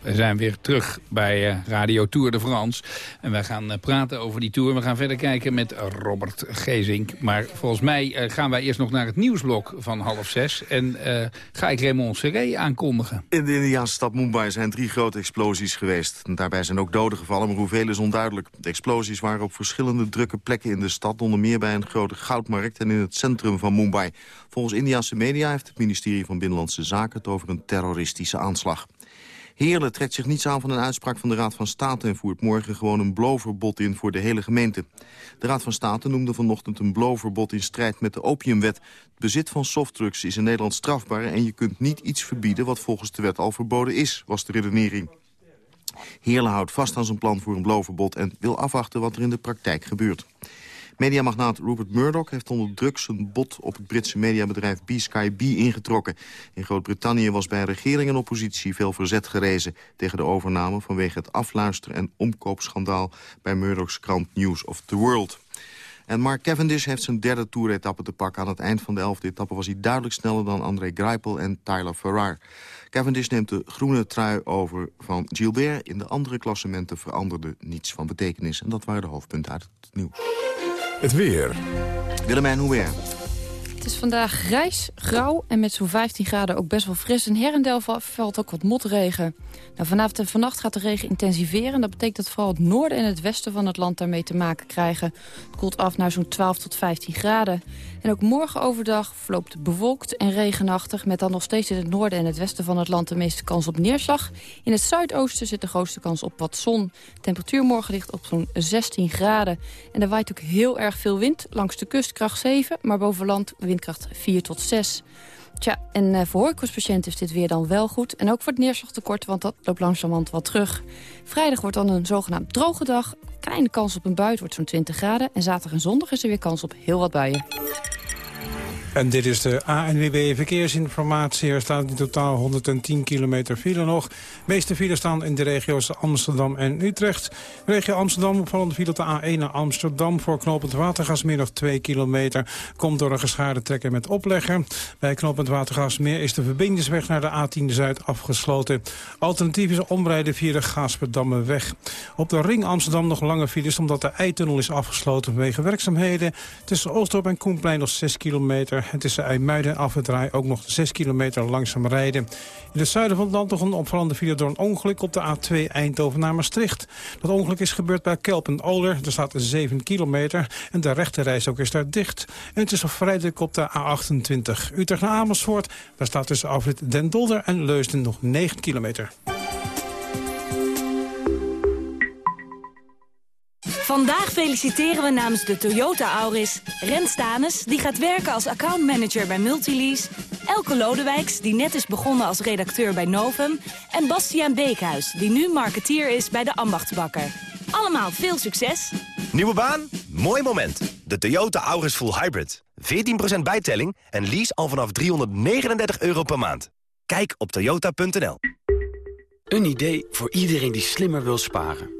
We zijn weer terug bij eh, Radio Tour de France. En wij gaan eh, praten over die Tour. We gaan verder kijken met Robert Gezink. Maar volgens mij eh, gaan wij eerst nog naar het nieuwsblok van half zes. En ga ik Raymond Serré aankondigen. In de Indiaanse stad Mumbai zijn drie grote explosies geweest. Daarbij zijn ook doden gevallen, maar hoeveel is onduidelijk. De explosies waren op verschillende drukke plekken in de stad... onder meer bij een grote goudmarkt en in het centrum van Mumbai. Volgens Indiaanse media heeft het ministerie van Binnenlandse Zaken... het over een terroristische aanslag. Heerlen trekt zich niets aan van een uitspraak van de Raad van State... en voert morgen gewoon een bloverbod in voor de hele gemeente. De Raad van State noemde vanochtend een bloverbod in strijd met de opiumwet. Het bezit van softdrugs is in Nederland strafbaar... en je kunt niet iets verbieden wat volgens de wet al verboden is, was de redenering. Heerlen houdt vast aan zijn plan voor een bloverbod... en wil afwachten wat er in de praktijk gebeurt. Mediamagnaat Rupert Murdoch heeft onder druk zijn bod op het Britse mediabedrijf B-Sky B ingetrokken. In Groot-Brittannië was bij regering en oppositie veel verzet gerezen tegen de overname vanwege het afluisteren en omkoopschandaal bij Murdoch's krant News of the World. En Mark Cavendish heeft zijn derde toeretappe te pakken. Aan het eind van de elfde etappe was hij duidelijk sneller dan André Greipel en Tyler Farrar. Cavendish neemt de groene trui over van Gilbert. In de andere klassementen veranderde niets van betekenis. En dat waren de hoofdpunten uit het nieuws. Het weer. Willemijn Hubert. Het is vandaag grijs, grauw en met zo'n 15 graden ook best wel fris. En her en valt ook wat motregen. Nou, vanavond en vannacht gaat de regen intensiveren. Dat betekent dat vooral het noorden en het westen van het land daarmee te maken krijgen. Het koelt af naar zo'n 12 tot 15 graden. En ook morgen overdag verloopt bewolkt en regenachtig... met dan nog steeds in het noorden en het westen van het land de meeste kans op neerslag. In het zuidoosten zit de grootste kans op wat zon. temperatuur morgen ligt op zo'n 16 graden. En er waait ook heel erg veel wind. Langs de kust kracht 7, maar boven land windkracht 4 tot 6. Tja, en uh, voor hooikoortspatiënten is dit weer dan wel goed. En ook voor het neerslagtekort, want dat loopt langzamerhand wat terug. Vrijdag wordt dan een zogenaamd droge dag. Kleine kans op een bui, wordt zo'n 20 graden. En zaterdag en zondag is er weer kans op heel wat buien. En dit is de ANWB Verkeersinformatie. Er staat in totaal 110 kilometer file nog. De meeste files staan in de regio's Amsterdam en Utrecht. Regio Amsterdam opvallende file op de A1 naar Amsterdam... voor knooppunt Watergasmeer nog 2 kilometer. Komt door een geschaarde trekker met oplegger. Bij knooppunt Watergasmeer is de verbindingsweg naar de A10 Zuid afgesloten. Alternatief is omrijden via de Gaasperdammenweg. Op de ring Amsterdam nog lange files... omdat de Eitunnel is afgesloten vanwege werkzaamheden. Tussen Oostdorp en Koenplein nog 6 kilometer het is IJmuiden af het ook nog 6 kilometer langzaam rijden. In het zuiden van het land nog een opvallende file door een ongeluk op de A2 Eindhoven naar Maastricht. Dat ongeluk is gebeurd bij Kelpen-Oler. Er staat 7 kilometer en de rechte ook is daar dicht. En het is nog vrij op de A28 Utrecht naar Amersfoort. Daar staat tussen afrit Den Dolder en Leusden nog 9 kilometer. Vandaag feliciteren we namens de Toyota Auris Rens Stanes, die gaat werken als accountmanager bij Multilease... Elke Lodewijks, die net is begonnen als redacteur bij Novum... en Bastiaan Beekhuis, die nu marketeer is bij de Ambachtsbakker. Allemaal veel succes! Nieuwe baan? Mooi moment. De Toyota Auris Full Hybrid. 14% bijtelling en lease al vanaf 339 euro per maand. Kijk op toyota.nl. Een idee voor iedereen die slimmer wil sparen.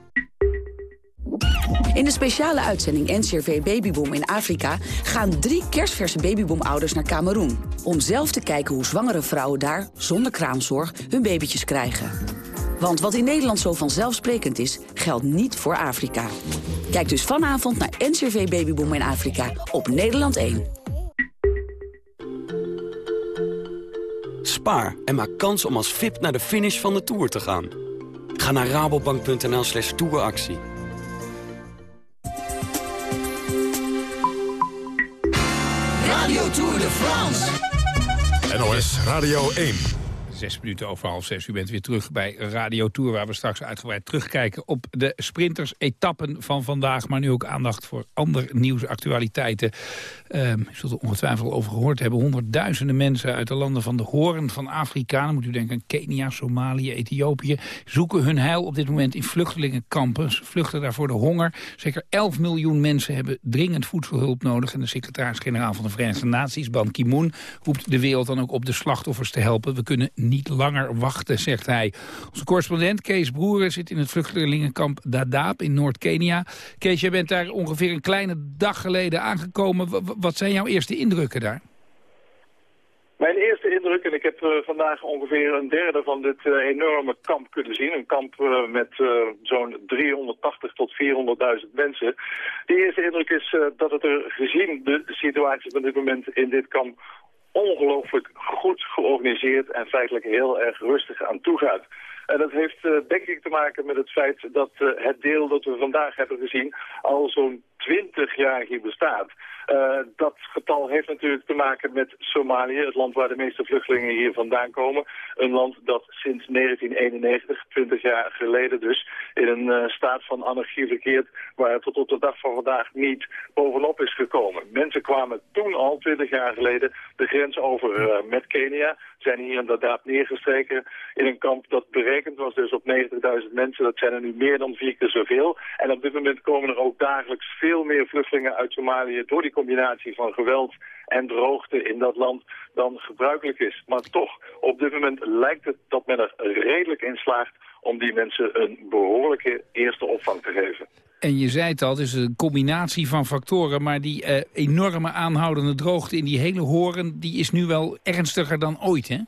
In de speciale uitzending NCRV Babyboom in Afrika... gaan drie kerstverse babyboomouders naar Cameroen... om zelf te kijken hoe zwangere vrouwen daar, zonder kraamzorg... hun babytjes krijgen. Want wat in Nederland zo vanzelfsprekend is, geldt niet voor Afrika. Kijk dus vanavond naar NCRV Babyboom in Afrika op Nederland 1. Spaar en maak kans om als VIP naar de finish van de Tour te gaan. Ga naar rabobank.nl slash touractie. NOS Radio 1. Zes minuten over half zes. U bent weer terug bij Radio Tour... waar we straks uitgebreid terugkijken op de sprinters-etappen van vandaag. Maar nu ook aandacht voor ander nieuws, actualiteiten. Um, u zult er ongetwijfeld over gehoord hebben. Honderdduizenden mensen uit de landen van de Hoorn van Afrika... dan moet u denken aan Kenia, Somalië, Ethiopië... zoeken hun heil op dit moment in vluchtelingenkampen. Ze vluchten daarvoor de honger. Zeker 11 miljoen mensen hebben dringend voedselhulp nodig. En de secretaris-generaal van de Verenigde Naties, Ban Ki-moon... roept de wereld dan ook op de slachtoffers te helpen. We kunnen niet langer wachten, zegt hij. Onze correspondent Kees Broeren zit in het vluchtelingenkamp Dadaab in Noord-Kenia. Kees, jij bent daar ongeveer een kleine dag geleden aangekomen. wat zijn jouw eerste indrukken daar? Mijn eerste indruk, en ik heb uh, vandaag ongeveer een derde van dit uh, enorme kamp kunnen zien. Een kamp uh, met zo'n 380 tot 400.000 mensen. De eerste indruk is dat het er gezien de situatie van dit moment in dit kamp ongelooflijk goed georganiseerd en feitelijk heel erg rustig aan toe gaat. En dat heeft uh, denk ik te maken met het feit dat uh, het deel dat we vandaag hebben gezien al zo'n 20 jaar hier bestaat. Uh, dat getal heeft natuurlijk te maken met Somalië, het land waar de meeste vluchtelingen hier vandaan komen. Een land dat sinds 1991, 20 jaar geleden dus, in een uh, staat van anarchie verkeert waar het tot op de dag van vandaag niet bovenop is gekomen. Mensen kwamen toen al, 20 jaar geleden, de grens over uh, met Kenia, zijn hier inderdaad neergestreken in een kamp dat berekend was dus op 90.000 mensen. Dat zijn er nu meer dan vier keer zoveel. En op dit moment komen er ook dagelijks veel meer vluchtelingen uit Somalië door die combinatie van geweld en droogte in dat land dan gebruikelijk is. Maar toch, op dit moment lijkt het dat men er redelijk in slaagt om die mensen een behoorlijke eerste opvang te geven. En je zei het al, het is een combinatie van factoren... maar die uh, enorme aanhoudende droogte in die hele horen... die is nu wel ernstiger dan ooit, hè?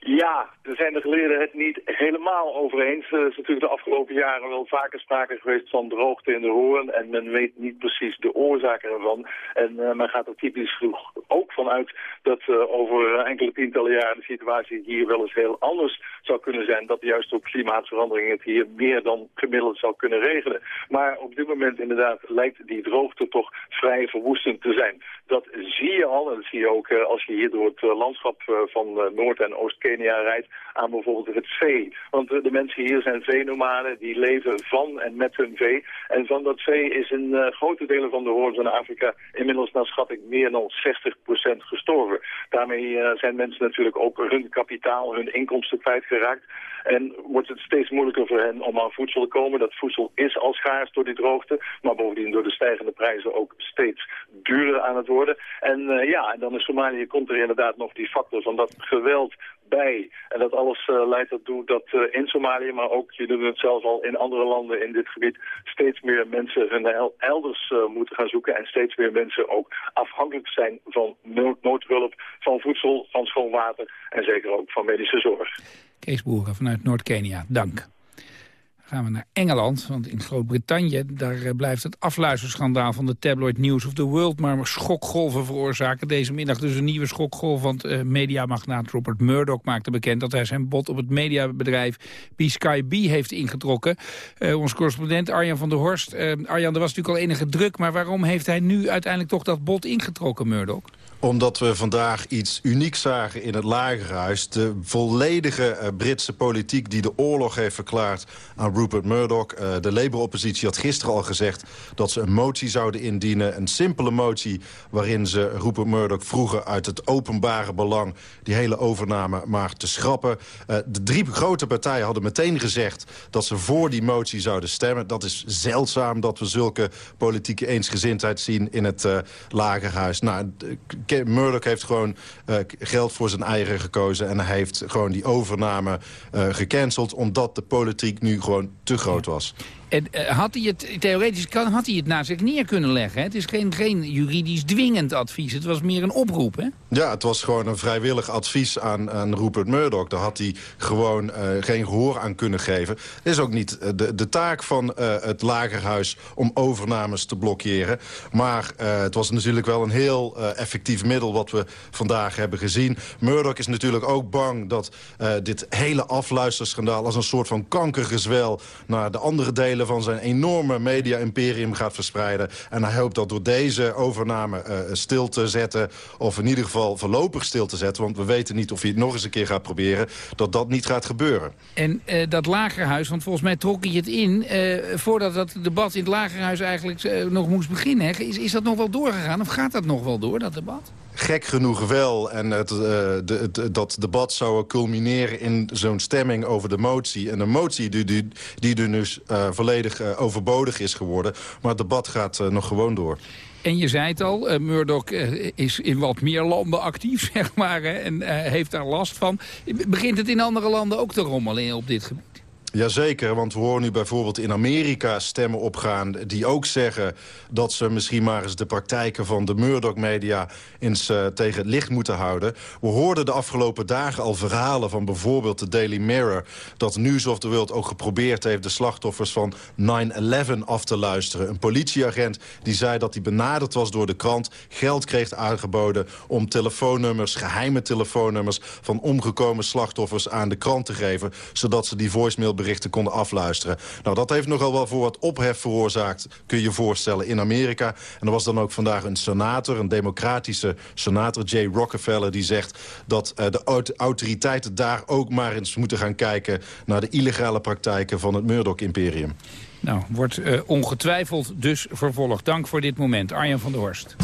Ja, er zijn de geleerden het niet helemaal over eens. Er is natuurlijk de afgelopen jaren wel vaker sprake geweest van droogte in de hoorn. En men weet niet precies de oorzaken ervan. En uh, men gaat er typisch genoeg ook vanuit dat uh, over enkele tientallen jaren de situatie hier wel eens heel anders zou kunnen zijn. Dat juist door klimaatverandering het hier meer dan gemiddeld zou kunnen regelen. Maar op dit moment inderdaad lijkt die droogte toch vrij verwoestend te zijn. Dat zie je al en dat zie je ook als je hier door het landschap van Noord- en Oost-Kenia rijdt aan bijvoorbeeld het vee. Want de mensen hier zijn veenomaden, die leven van en met hun vee. En van dat vee is in uh, grote delen van de hoorn van Afrika inmiddels naar schatting meer dan 60% gestorven. Daarmee uh, zijn mensen natuurlijk ook hun kapitaal, hun inkomsten kwijtgeraakt. En wordt het steeds moeilijker voor hen om aan voedsel te komen. Dat voedsel is al schaars door die droogte, maar bovendien door de stijgende prijzen ook steeds duurder aan het worden. En uh, ja, en dan in Somalië komt er inderdaad nog die factor van dat geweld bij. En dat alles uh, leidt ertoe dat uh, in Somalië, maar ook, je doet het zelf al in andere landen in dit gebied, steeds meer mensen hun elders uh, moeten gaan zoeken. En steeds meer mensen ook afhankelijk zijn van nood noodhulp, van voedsel, van schoon water en zeker ook van medische zorg. Kees Boeren vanuit Noord-Kenia, dank gaan we naar Engeland. Want in Groot-Brittannië daar eh, blijft het afluisterschandaal van de tabloid News of the World... maar schokgolven veroorzaken. Deze middag dus een nieuwe schokgolf. Want uh, mediamagnaat Robert Murdoch maakte bekend... dat hij zijn bod op het mediabedrijf B-Sky B heeft ingetrokken. Uh, ons correspondent Arjan van der Horst. Arjan, er was natuurlijk al enige druk... maar waarom heeft hij nu uiteindelijk toch dat bod ingetrokken, Murdoch? Omdat we vandaag iets unieks zagen in het Lagerhuis. De volledige uh, Britse politiek die de oorlog heeft verklaard aan Rupert Murdoch. Uh, de Labour-oppositie had gisteren al gezegd dat ze een motie zouden indienen. Een simpele motie waarin ze Rupert Murdoch vroegen uit het openbare belang... die hele overname maar te schrappen. Uh, de drie grote partijen hadden meteen gezegd dat ze voor die motie zouden stemmen. Dat is zeldzaam dat we zulke politieke eensgezindheid zien in het Lagerhuis. Nou, Murdoch heeft gewoon uh, geld voor zijn eigen gekozen... en hij heeft gewoon die overname uh, gecanceld... omdat de politiek nu gewoon te groot was. En, uh, had hij het, theoretisch kan, had hij het naar zich neer kunnen leggen. Hè? Het is geen, geen juridisch dwingend advies. Het was meer een oproep, hè? Ja, het was gewoon een vrijwillig advies aan, aan Rupert Murdoch. Daar had hij gewoon uh, geen gehoor aan kunnen geven. Het is ook niet de, de taak van uh, het Lagerhuis om overnames te blokkeren. Maar het was natuurlijk wel een heel effectief middel wat we vandaag hebben gezien. Murdoch is natuurlijk ook bang dat dit hele afluisterschandaal... als een soort van kankergezwel naar de andere delen van zijn enorme media-imperium gaat verspreiden. En hij hoopt dat door deze overname uh, stil te zetten... of in ieder geval voorlopig stil te zetten... want we weten niet of hij het nog eens een keer gaat proberen... dat dat niet gaat gebeuren. En uh, dat lagerhuis, want volgens mij trok hij het in... Uh, voordat dat debat in het lagerhuis eigenlijk nog moest beginnen. Is, is dat nog wel doorgegaan of gaat dat nog wel door, dat debat? Gek genoeg wel. En het, uh, de, dat debat zou culmineren in zo'n stemming over de motie. En de motie die, die, die dus uh, volledig uh, overbodig is geworden. Maar het debat gaat nog gewoon door. En je zei het al, Murdoch is in wat meer landen actief, <laughs> zeg maar. Hè, en heeft daar last van. Begint het in andere landen ook te rommelen op dit gebied? Jazeker, want we horen nu bijvoorbeeld in Amerika stemmen opgaan... die ook zeggen dat ze misschien maar eens de praktijken van de Murdoch-media... eens uh, tegen het licht moeten houden. We hoorden de afgelopen dagen al verhalen van bijvoorbeeld de Daily Mirror... dat News of the World ook geprobeerd heeft de slachtoffers van 9-11 af te luisteren. Een politieagent die zei dat hij benaderd was door de krant... geld kreeg aangeboden om telefoonnummers, geheime telefoonnummers... van omgekomen slachtoffers aan de krant te geven... zodat ze die voicemail berichten konden afluisteren. Nou, dat heeft nogal wel voor wat ophef veroorzaakt, kun je je voorstellen, in Amerika. En er was dan ook vandaag een senator, een democratische senator, Jay Rockefeller... die zegt dat uh, de autoriteiten daar ook maar eens moeten gaan kijken... naar de illegale praktijken van het Murdoch-imperium. Nou, wordt uh, ongetwijfeld dus vervolgd. Dank voor dit moment. Arjan van der Horst.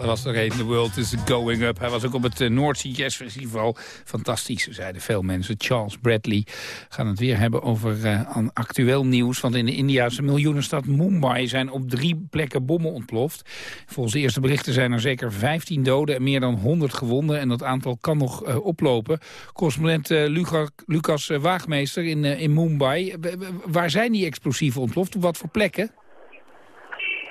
Er was er een. The world is going up. Hij was ook op het North Sea Jazz Festival. Fantastisch, zeiden veel mensen. Charles Bradley. gaan het weer hebben over uh, actueel nieuws. Want in de Indiase miljoenenstad Mumbai zijn op drie plekken bommen ontploft. Volgens de eerste berichten zijn er zeker 15 doden en meer dan 100 gewonden. En dat aantal kan nog uh, oplopen. Correspondent Lucas, Lucas Waagmeester in, in Mumbai. waar zijn die explosieven ontploft? Op wat voor plekken?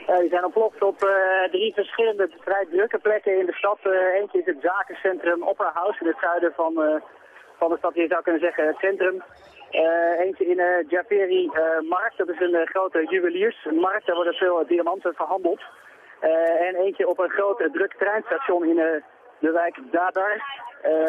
Die zijn ontploft op uh, drie verschillende vrij drukke plekken in de stad. Uh, eentje is het zakencentrum Opera House in het zuiden van, van de stad. Je zou kunnen zeggen het centrum. eentje in uh, Markt, dat is een grote juweliersmarkt. Daar worden veel diamanten verhandeld. en eentje op een groot druk treinstation in de wijk Dadar.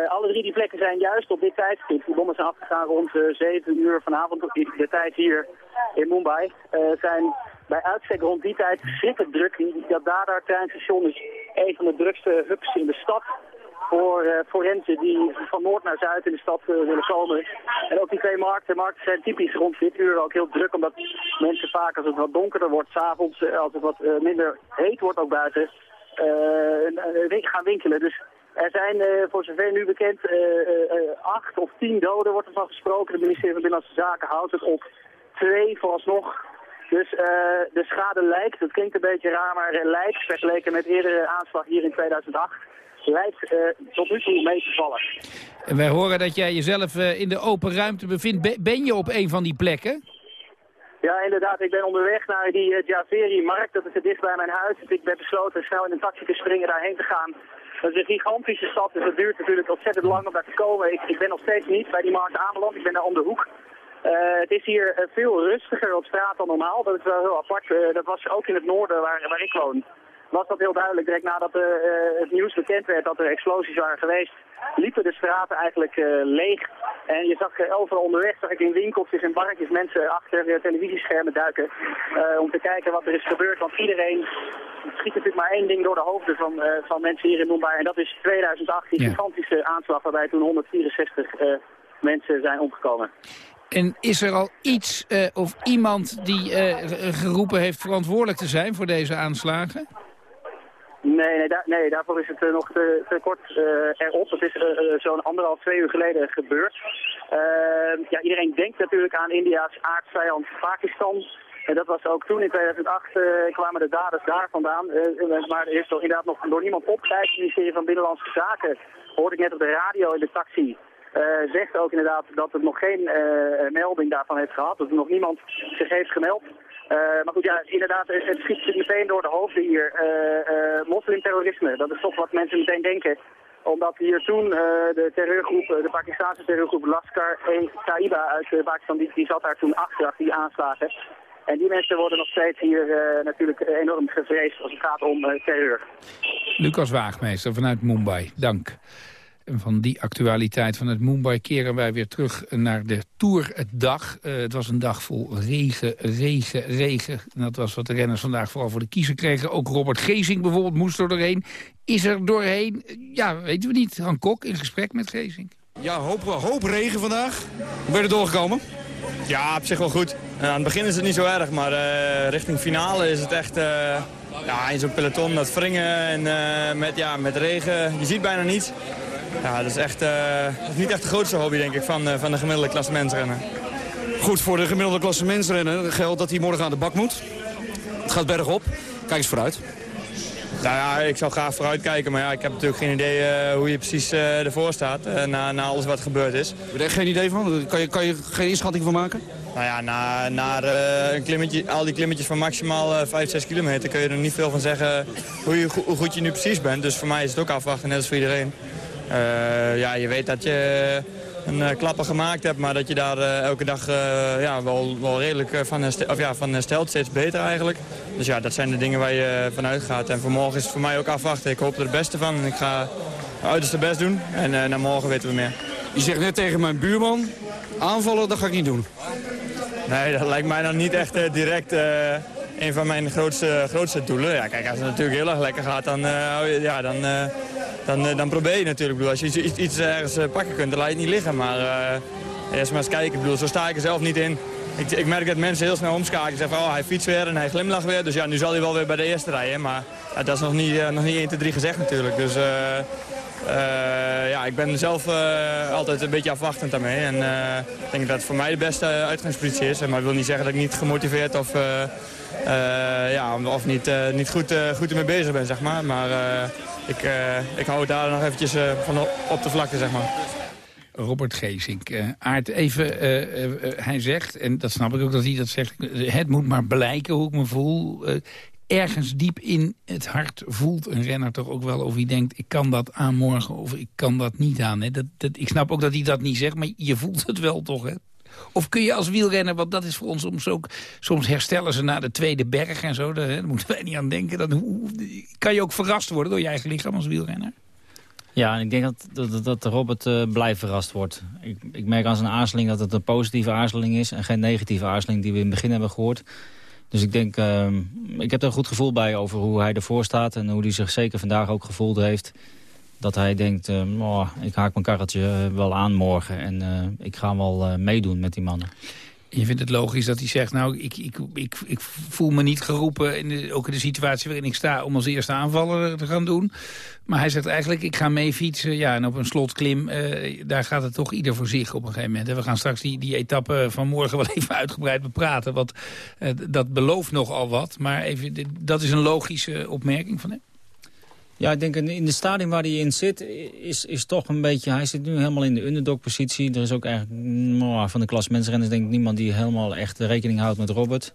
alle drie die plekken zijn juist op dit tijdstip. De bommen zijn afgegaan rond 7 uur vanavond. De tijd hier in Mumbai. zijn bij uitstek rond die tijd verschrikkelijk druk. Dat Dadar treinstation is een van de drukste hubs in de stad voor uh, die van noord naar zuid in de stad uh, willen komen. En ook die twee markten, markten zijn typisch rond dit uur ook heel druk, omdat mensen vaak als het wat donkerder wordt, s'avonds, uh, als het wat minder heet wordt ook buiten, gaan winkelen. Dus er zijn voor zover nu bekend acht of tien doden wordt ervan gesproken. Het ministerie van Binnenlandse Zaken houdt het op twee vooralsnog. Dus uh, de schade lijkt, dat klinkt een beetje raar, maar lijkt, vergeleken met eerdere aanslag hier in 2008, lijkt uh, tot nu toe mee te vallen. En wij horen dat jij jezelf uh, in de open ruimte bevindt. Ben je op een van die plekken? Ja, inderdaad. Ik ben onderweg naar die uh, Javeri-markt. Dat is het dicht bij mijn huis. Dus ik ben besloten snel in een taxi te springen daarheen te gaan. Dat is een gigantische stad, dus het duurt natuurlijk ontzettend lang om daar te komen. Ik, ik ben nog steeds niet bij die markt aanbeland. Ik ben daar om de hoek. Uh, het is hier uh, veel rustiger op straat dan normaal. Dat is wel heel apart. Uh, dat was ook in het noorden waar, waar ik woon. Was dat heel duidelijk. Direct nadat het nieuws bekend werd dat er explosies waren geweest, liepen de straten eigenlijk leeg. En je zag overal onderweg, zag ik in winkeltjes en barretjes mensen achter televisieschermen duiken. om te kijken wat er is gebeurd. Want iedereen schiet natuurlijk maar één ding door de hoofden van, van mensen hier in Mumbai. En dat is 2008, die gigantische aanslag waarbij toen 164 mensen zijn omgekomen. En is er al iets uh, of iemand die uh, geroepen heeft verantwoordelijk te zijn voor deze aanslagen? Nee, nee, nee daarvoor is het uh, nog te, te kort erop. Het is zo'n anderhalf, twee uur geleden gebeurd. Ja, iedereen denkt natuurlijk aan India's aardsvijand Pakistan. En dat was ook toen in 2008 kwamen de daders daar vandaan. maar er is toch inderdaad nog door niemand opgeleid. Het ministerie van Binnenlandse Zaken hoorde ik net op de radio in de taxi. Uh, zegt ook inderdaad dat het nog geen uh, melding daarvan heeft gehad. Dat er nog niemand zich heeft gemeld. Maar goed, ja, inderdaad, het schiet zich meteen door de hoofden hier. moslimterrorisme, dat is toch wat mensen meteen denken. Omdat hier toen de terreurgroep, de Pakistanse terreurgroep Lashkar-e-Taiba uit Pakistan, die, die zat daar toen achter, die aanslagen. En die mensen worden nog steeds hier natuurlijk enorm gevreesd als het gaat om uh, terreur. Lucas Waagmeester vanuit Mumbai, dank. En van die actualiteit van het Mumbai keren wij weer terug naar de Tourdag. Uh, het was een dag vol regen, regen, regen. En dat was wat de renners vandaag vooral voor de kiezer kregen. Ook Robert Gezing bijvoorbeeld moest er doorheen. Is er doorheen? Ja, weten we niet. Han Kok in gesprek met Gezing. Ja, hoop, hoop regen vandaag. Hoe ben je er doorgekomen? Ja, op zich wel goed. aan het begin is het niet zo erg, maar uh, richting finale is het echt... Uh, ja, in zo'n peloton, dat wringen en uh, met, ja, met regen, je ziet bijna niets. Ja, dat is echt uh, niet echt de grootste hobby, denk ik, van, uh, van de gemiddelde klassementsrenner. Goed, voor de gemiddelde klassementsrenner geldt dat hij morgen aan de bak moet. Het gaat bergop. Kijk eens vooruit. Nou ja, ik zou graag vooruit kijken, maar ja, ik heb natuurlijk geen idee uh, hoe je precies uh, ervoor staat uh, na, na alles wat gebeurd is. Heb je er echt geen idee van? Kan je, kan je geen inschatting van maken? Nou ja, na, na een klimmetje, al die klimmetjes van maximaal 5, 6 kilometer kun je er niet veel van zeggen hoe, je, hoe goed je nu precies bent. Dus voor mij is het ook afwachten, net als voor iedereen. Uh, ja, je weet dat je een uh, klapper gemaakt hebt, maar dat je daar uh, elke dag ja, wel, wel redelijk van, of ja, van stelt, steeds beter eigenlijk. Dus ja, dat zijn de dingen waar je vanuit gaat. En voor morgen is het voor mij ook afwachten. Ik hoop er het beste van. Ik ga mijn uiterste best doen en naar morgen weten we meer. Je zegt net tegen mijn buurman, aanvallen dat ga ik niet doen. Nee, dat lijkt mij dan niet echt direct een van mijn grootste, grootste doelen. Ja, kijk, als het natuurlijk heel erg lekker gaat, dan, uh, ja, dan, uh, dan, uh, dan probeer je natuurlijk. Bedoel, als je iets, ergens pakken kunt, dan laat je het niet liggen. Maar eerst maar eens kijken. Bedoel, zo sta ik er zelf niet in. ik, ik merk dat mensen heel snel omschakelen. Zeggen van, oh, hij fietst weer en hij glimlacht weer. Dus ja, nu zal hij wel weer bij de eerste rijden. Maar dat is nog niet, nog niet 1, 2, 3 gezegd natuurlijk. Dus ja, ik ben zelf altijd een beetje afwachtend daarmee. En ik denk dat het voor mij de beste uitgangspositie is. Maar dat wil niet zeggen dat ik niet gemotiveerd of, ja, of niet, niet goed, goed ermee bezig ben, zeg maar. Maar ik, ik hou het daar nog eventjes van op de vlakte, zeg maar. Robert Geesink. Uh, Aard, even, hij zegt, en dat snap ik ook dat hij dat zegt... het moet maar blijken hoe ik me voel. Ergens diep in het hart voelt een renner toch ook wel... of hij denkt, ik kan dat aan morgen of ik kan dat niet aan. Hè? Dat, dat, ik snap ook dat hij dat niet zegt, maar je voelt het wel toch, hè? Of kun je als wielrenner, want dat is voor ons soms ook... soms herstellen ze naar de tweede berg en zo, daar, hè, moeten wij niet aan denken. Hoe, kan je ook verrast worden door je eigen lichaam als wielrenner? Ja, en ik denk dat, dat, dat Robert uh, blij verrast wordt. Ik, ik merk aan zijn aarzeling dat het een positieve aarzeling is... en geen negatieve aarzeling die we in het begin hebben gehoord. Dus ik denk, uh, ik heb er een goed gevoel bij over hoe hij ervoor staat... en hoe hij zich zeker vandaag ook gevoeld heeft. Dat hij denkt, uh, ik haak mijn karretje wel aan morgen... en ik ga wel meedoen met die mannen. Je vindt het logisch dat hij zegt, nou, ik, ik, ik, ik voel me niet geroepen, in ook in de situatie waarin ik sta, om als eerste aanvaller te gaan doen. Maar hij zegt eigenlijk, ik ga mee fietsen, ja, en op een slotklim, uh, daar gaat het toch ieder voor zich op een gegeven moment. En we gaan straks die, die etappe van morgen wel even uitgebreid bepraten, want uh, dat belooft nogal wat. Maar even, dat is een logische opmerking van hem. Ja, ik denk in de stadium waar hij in zit, is, is toch een beetje... Hij zit nu helemaal in de underdog-positie. Er is ook eigenlijk oh, van de klas mensenrenners denk ik niemand die helemaal echt rekening houdt met Robert.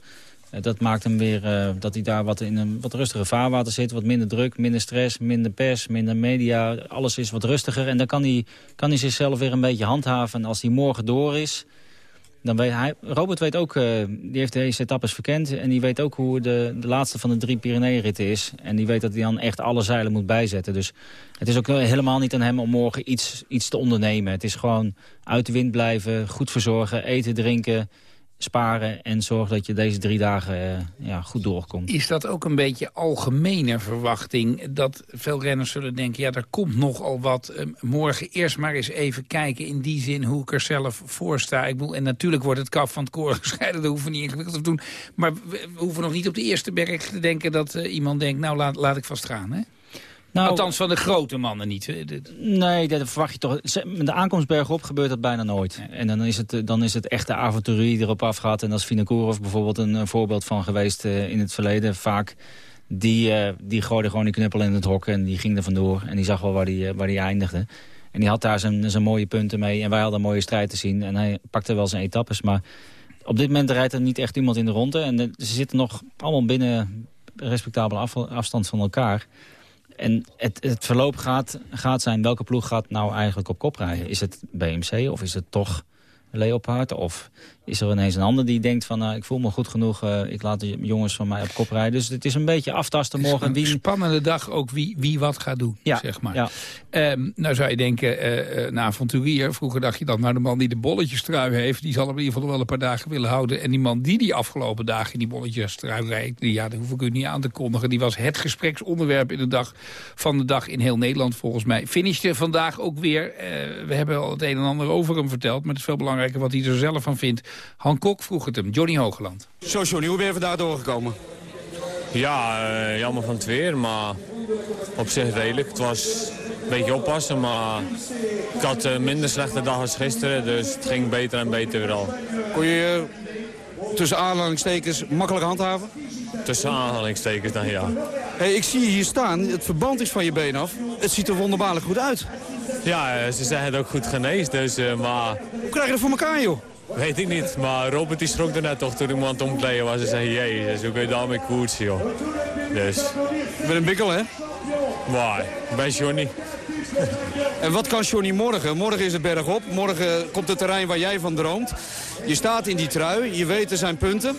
Uh, dat maakt hem weer uh, dat hij daar wat in een wat rustige vaarwater zit. Wat minder druk, minder stress, minder pers, minder media. Alles is wat rustiger. En dan kan hij, kan hij zichzelf weer een beetje handhaven. En als hij morgen door is, dan weet hij, Robert weet ook, uh, die heeft deze etappes verkend... en die weet ook hoe de, de laatste van de drie Pyrenee-ritten is. En die weet dat hij dan echt alle zeilen moet bijzetten. Dus het is ook helemaal niet aan hem om morgen iets, iets te ondernemen. Het is gewoon uit de wind blijven, goed verzorgen, eten, drinken sparen en zorg dat je deze drie dagen uh, ja, goed doorkomt. Is dat ook een beetje algemene verwachting? Dat veel renners zullen denken, ja, er komt nogal wat. Uh, morgen eerst maar eens even kijken in die zin hoe ik er zelf voor sta. Ik bedoel, en natuurlijk wordt het kaf van het koren <laughs> gescheiden. Dat hoeven niet ingewikkeld te doen. Maar we, hoeven nog niet op de eerste berg te denken dat uh, iemand denkt... nou, laat, laat ik vast gaan, hè? Nou, Althans van de grote mannen niet. Nee, dat verwacht je toch. De aankomstberg op gebeurt dat bijna nooit. En dan is het, dan is het echte avonturier die erop afgaat. En is Vinokourov bijvoorbeeld een, voorbeeld van geweest uh, in het verleden. Vaak, die, uh, die gooide gewoon die knuppel in het hok en die ging er vandoor. En die zag wel waar die, uh, waar die eindigde. En die had daar zijn, zijn mooie punten mee. En wij hadden een mooie strijd te zien. En hij pakte wel zijn etappes. Maar op dit moment rijdt er niet echt iemand in de ronde. En ze zitten nog allemaal binnen respectabele af, afstand van elkaar. En het, het verloop gaat, gaat zijn, welke ploeg gaat nou eigenlijk op kop rijden? Is het BMC of is het toch Leopard? Of is er ineens een ander die denkt van... Uh, ik voel me goed genoeg, uh, ik laat de jongens van mij op kop rijden. Dus het is een beetje aftasten morgen. Een wie... spannende dag ook wie, wie wat gaat doen, ja, zeg maar. Ja. Um, nou zou je denken, uh, een avonturier... vroeger dacht je dan, nou de man die de bolletjestrui heeft... die zal hem in ieder geval wel een paar dagen willen houden. En die man die die afgelopen dagen in die bolletjestrui rijdt... Die, ja, dat hoef ik u niet aan te kondigen. Die was het gespreksonderwerp in de dag van de dag in heel Nederland volgens mij. Finishte vandaag ook weer. we hebben al het een en ander over hem verteld... maar het is veel belangrijker wat hij er zelf van vindt Han Kok vroeg het hem, Johnny Hoogland. Zo Johnny, hoe ben je vandaag doorgekomen? Ja, uh, jammer van het weer, maar op zich redelijk. Het was een beetje oppassen, maar ik had een minder slechte dag als gisteren. Dus het ging beter en beter weer al. Kon je tussen aanhalingstekens makkelijk handhaven? Tussen aanhalingstekens dan ja. Hey, ik zie je hier staan, het verband is van je been af. Het ziet er wonderbaarlijk goed uit. Ja, eh, ze zijn het ook goed geneest, dus, uh, maar... Hoe krijg je dat voor elkaar, joh? Weet ik niet, maar Robert die schrok er net toch toen iemand omkleden was. en zei, jezus, hoe kun je daarmee koersen, joh. Dus... Je bent een bikkel, hè? Maar, bij Johnny. En wat kan Johnny morgen? Morgen is het bergop. Morgen komt het terrein waar jij van droomt. Je staat in die trui. Je weet er zijn punten.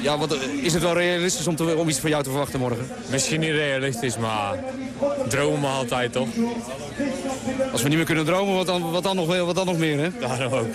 Ja, wat, is het wel realistisch om, te, om iets van jou te verwachten morgen? Misschien niet realistisch, maar dromen we altijd toch? Als we niet meer kunnen dromen, wat dan, wat dan, nog, wat dan nog meer, hè? Daarom ook.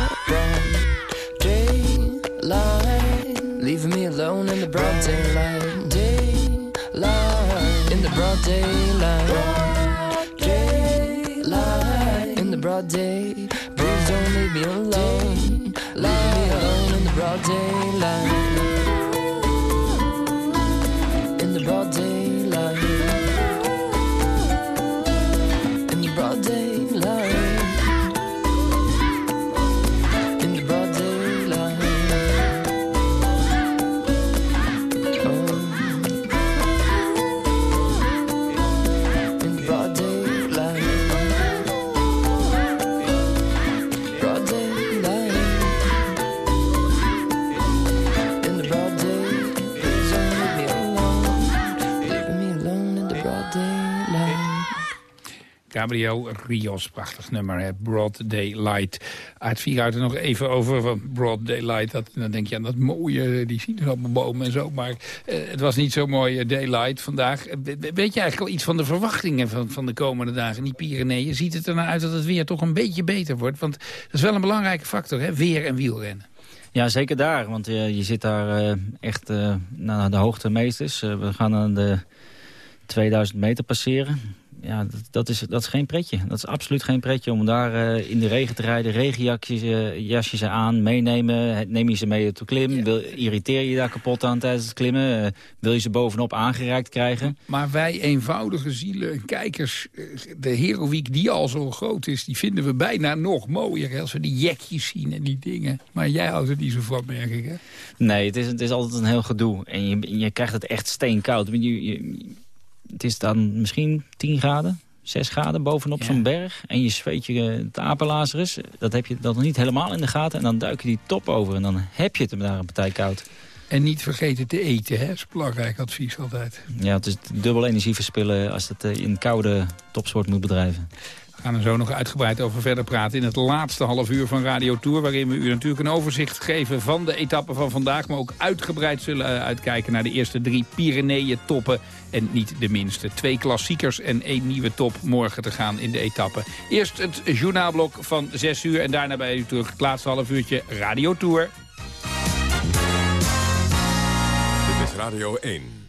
day. Please don't leave. Gabriel Rios, prachtig nummer, hè? Broad Daylight. Uit er nog even over, want Broad Daylight, dat, dan denk je aan dat mooie, die zien allemaal bomen en zo. Maar eh, het was niet zo mooi eh, Daylight vandaag. Eh, we- weet je eigenlijk al iets van de verwachtingen van, van de komende dagen in die Pyreneeën? Ziet het er nou uit dat het weer toch een beetje beter wordt? Want dat is wel een belangrijke factor, hè? Weer en wielrennen. Ja, zeker daar. Want je zit daar echt eh, naar de hoogtemeesters. Eh, we gaan aan de 2000 meter passeren. Ja, dat, dat, is, dat is geen pretje. Dat is absoluut geen pretje om daar eh, in de regen te rijden. Regenjasjes eh, jasjes aan, meenemen. Het- Neem je ze mee de klim. Wil, irriteer je daar kapot aan tijdens het klimmen? Eh, wil je ze bovenop aangereikt krijgen? Maar wij eenvoudige zielen en kijkers, de heroïek die al zo groot is... die vinden we bijna nog mooier als we die jekjes zien en die dingen. Maar jij houdt er niet zo van, merk ik, hè? Nee, het is, het is altijd een heel gedoe. En je, je krijgt het echt steenkoud. Je, je, het is dan misschien 10 graden, 6 graden bovenop zo'n berg. En je zweet je eh, het apenlazerus. Dat heb je dan nog niet helemaal in de gaten. En dan duik je die top over. En dan heb je het daar een partij koud. En niet vergeten te eten, hè? Dat is belangrijk advies altijd. Ja, het is dubbel energie verspillen als het eh, in koude topsport moet bedrijven. We gaan er zo nog uitgebreid over verder praten in het laatste half uur van Radio Tour... waarin we u natuurlijk een overzicht geven van de etappen van vandaag... maar ook uitgebreid zullen eh, uitkijken naar de eerste drie Pyreneeën-toppen... en niet de minste. Twee klassiekers en één nieuwe top morgen te gaan in de etappe. Eerst het journaalblok van 6 uur en daarna bij u terug het laatste half uurtje Radio Tour. Dit is Radio 1.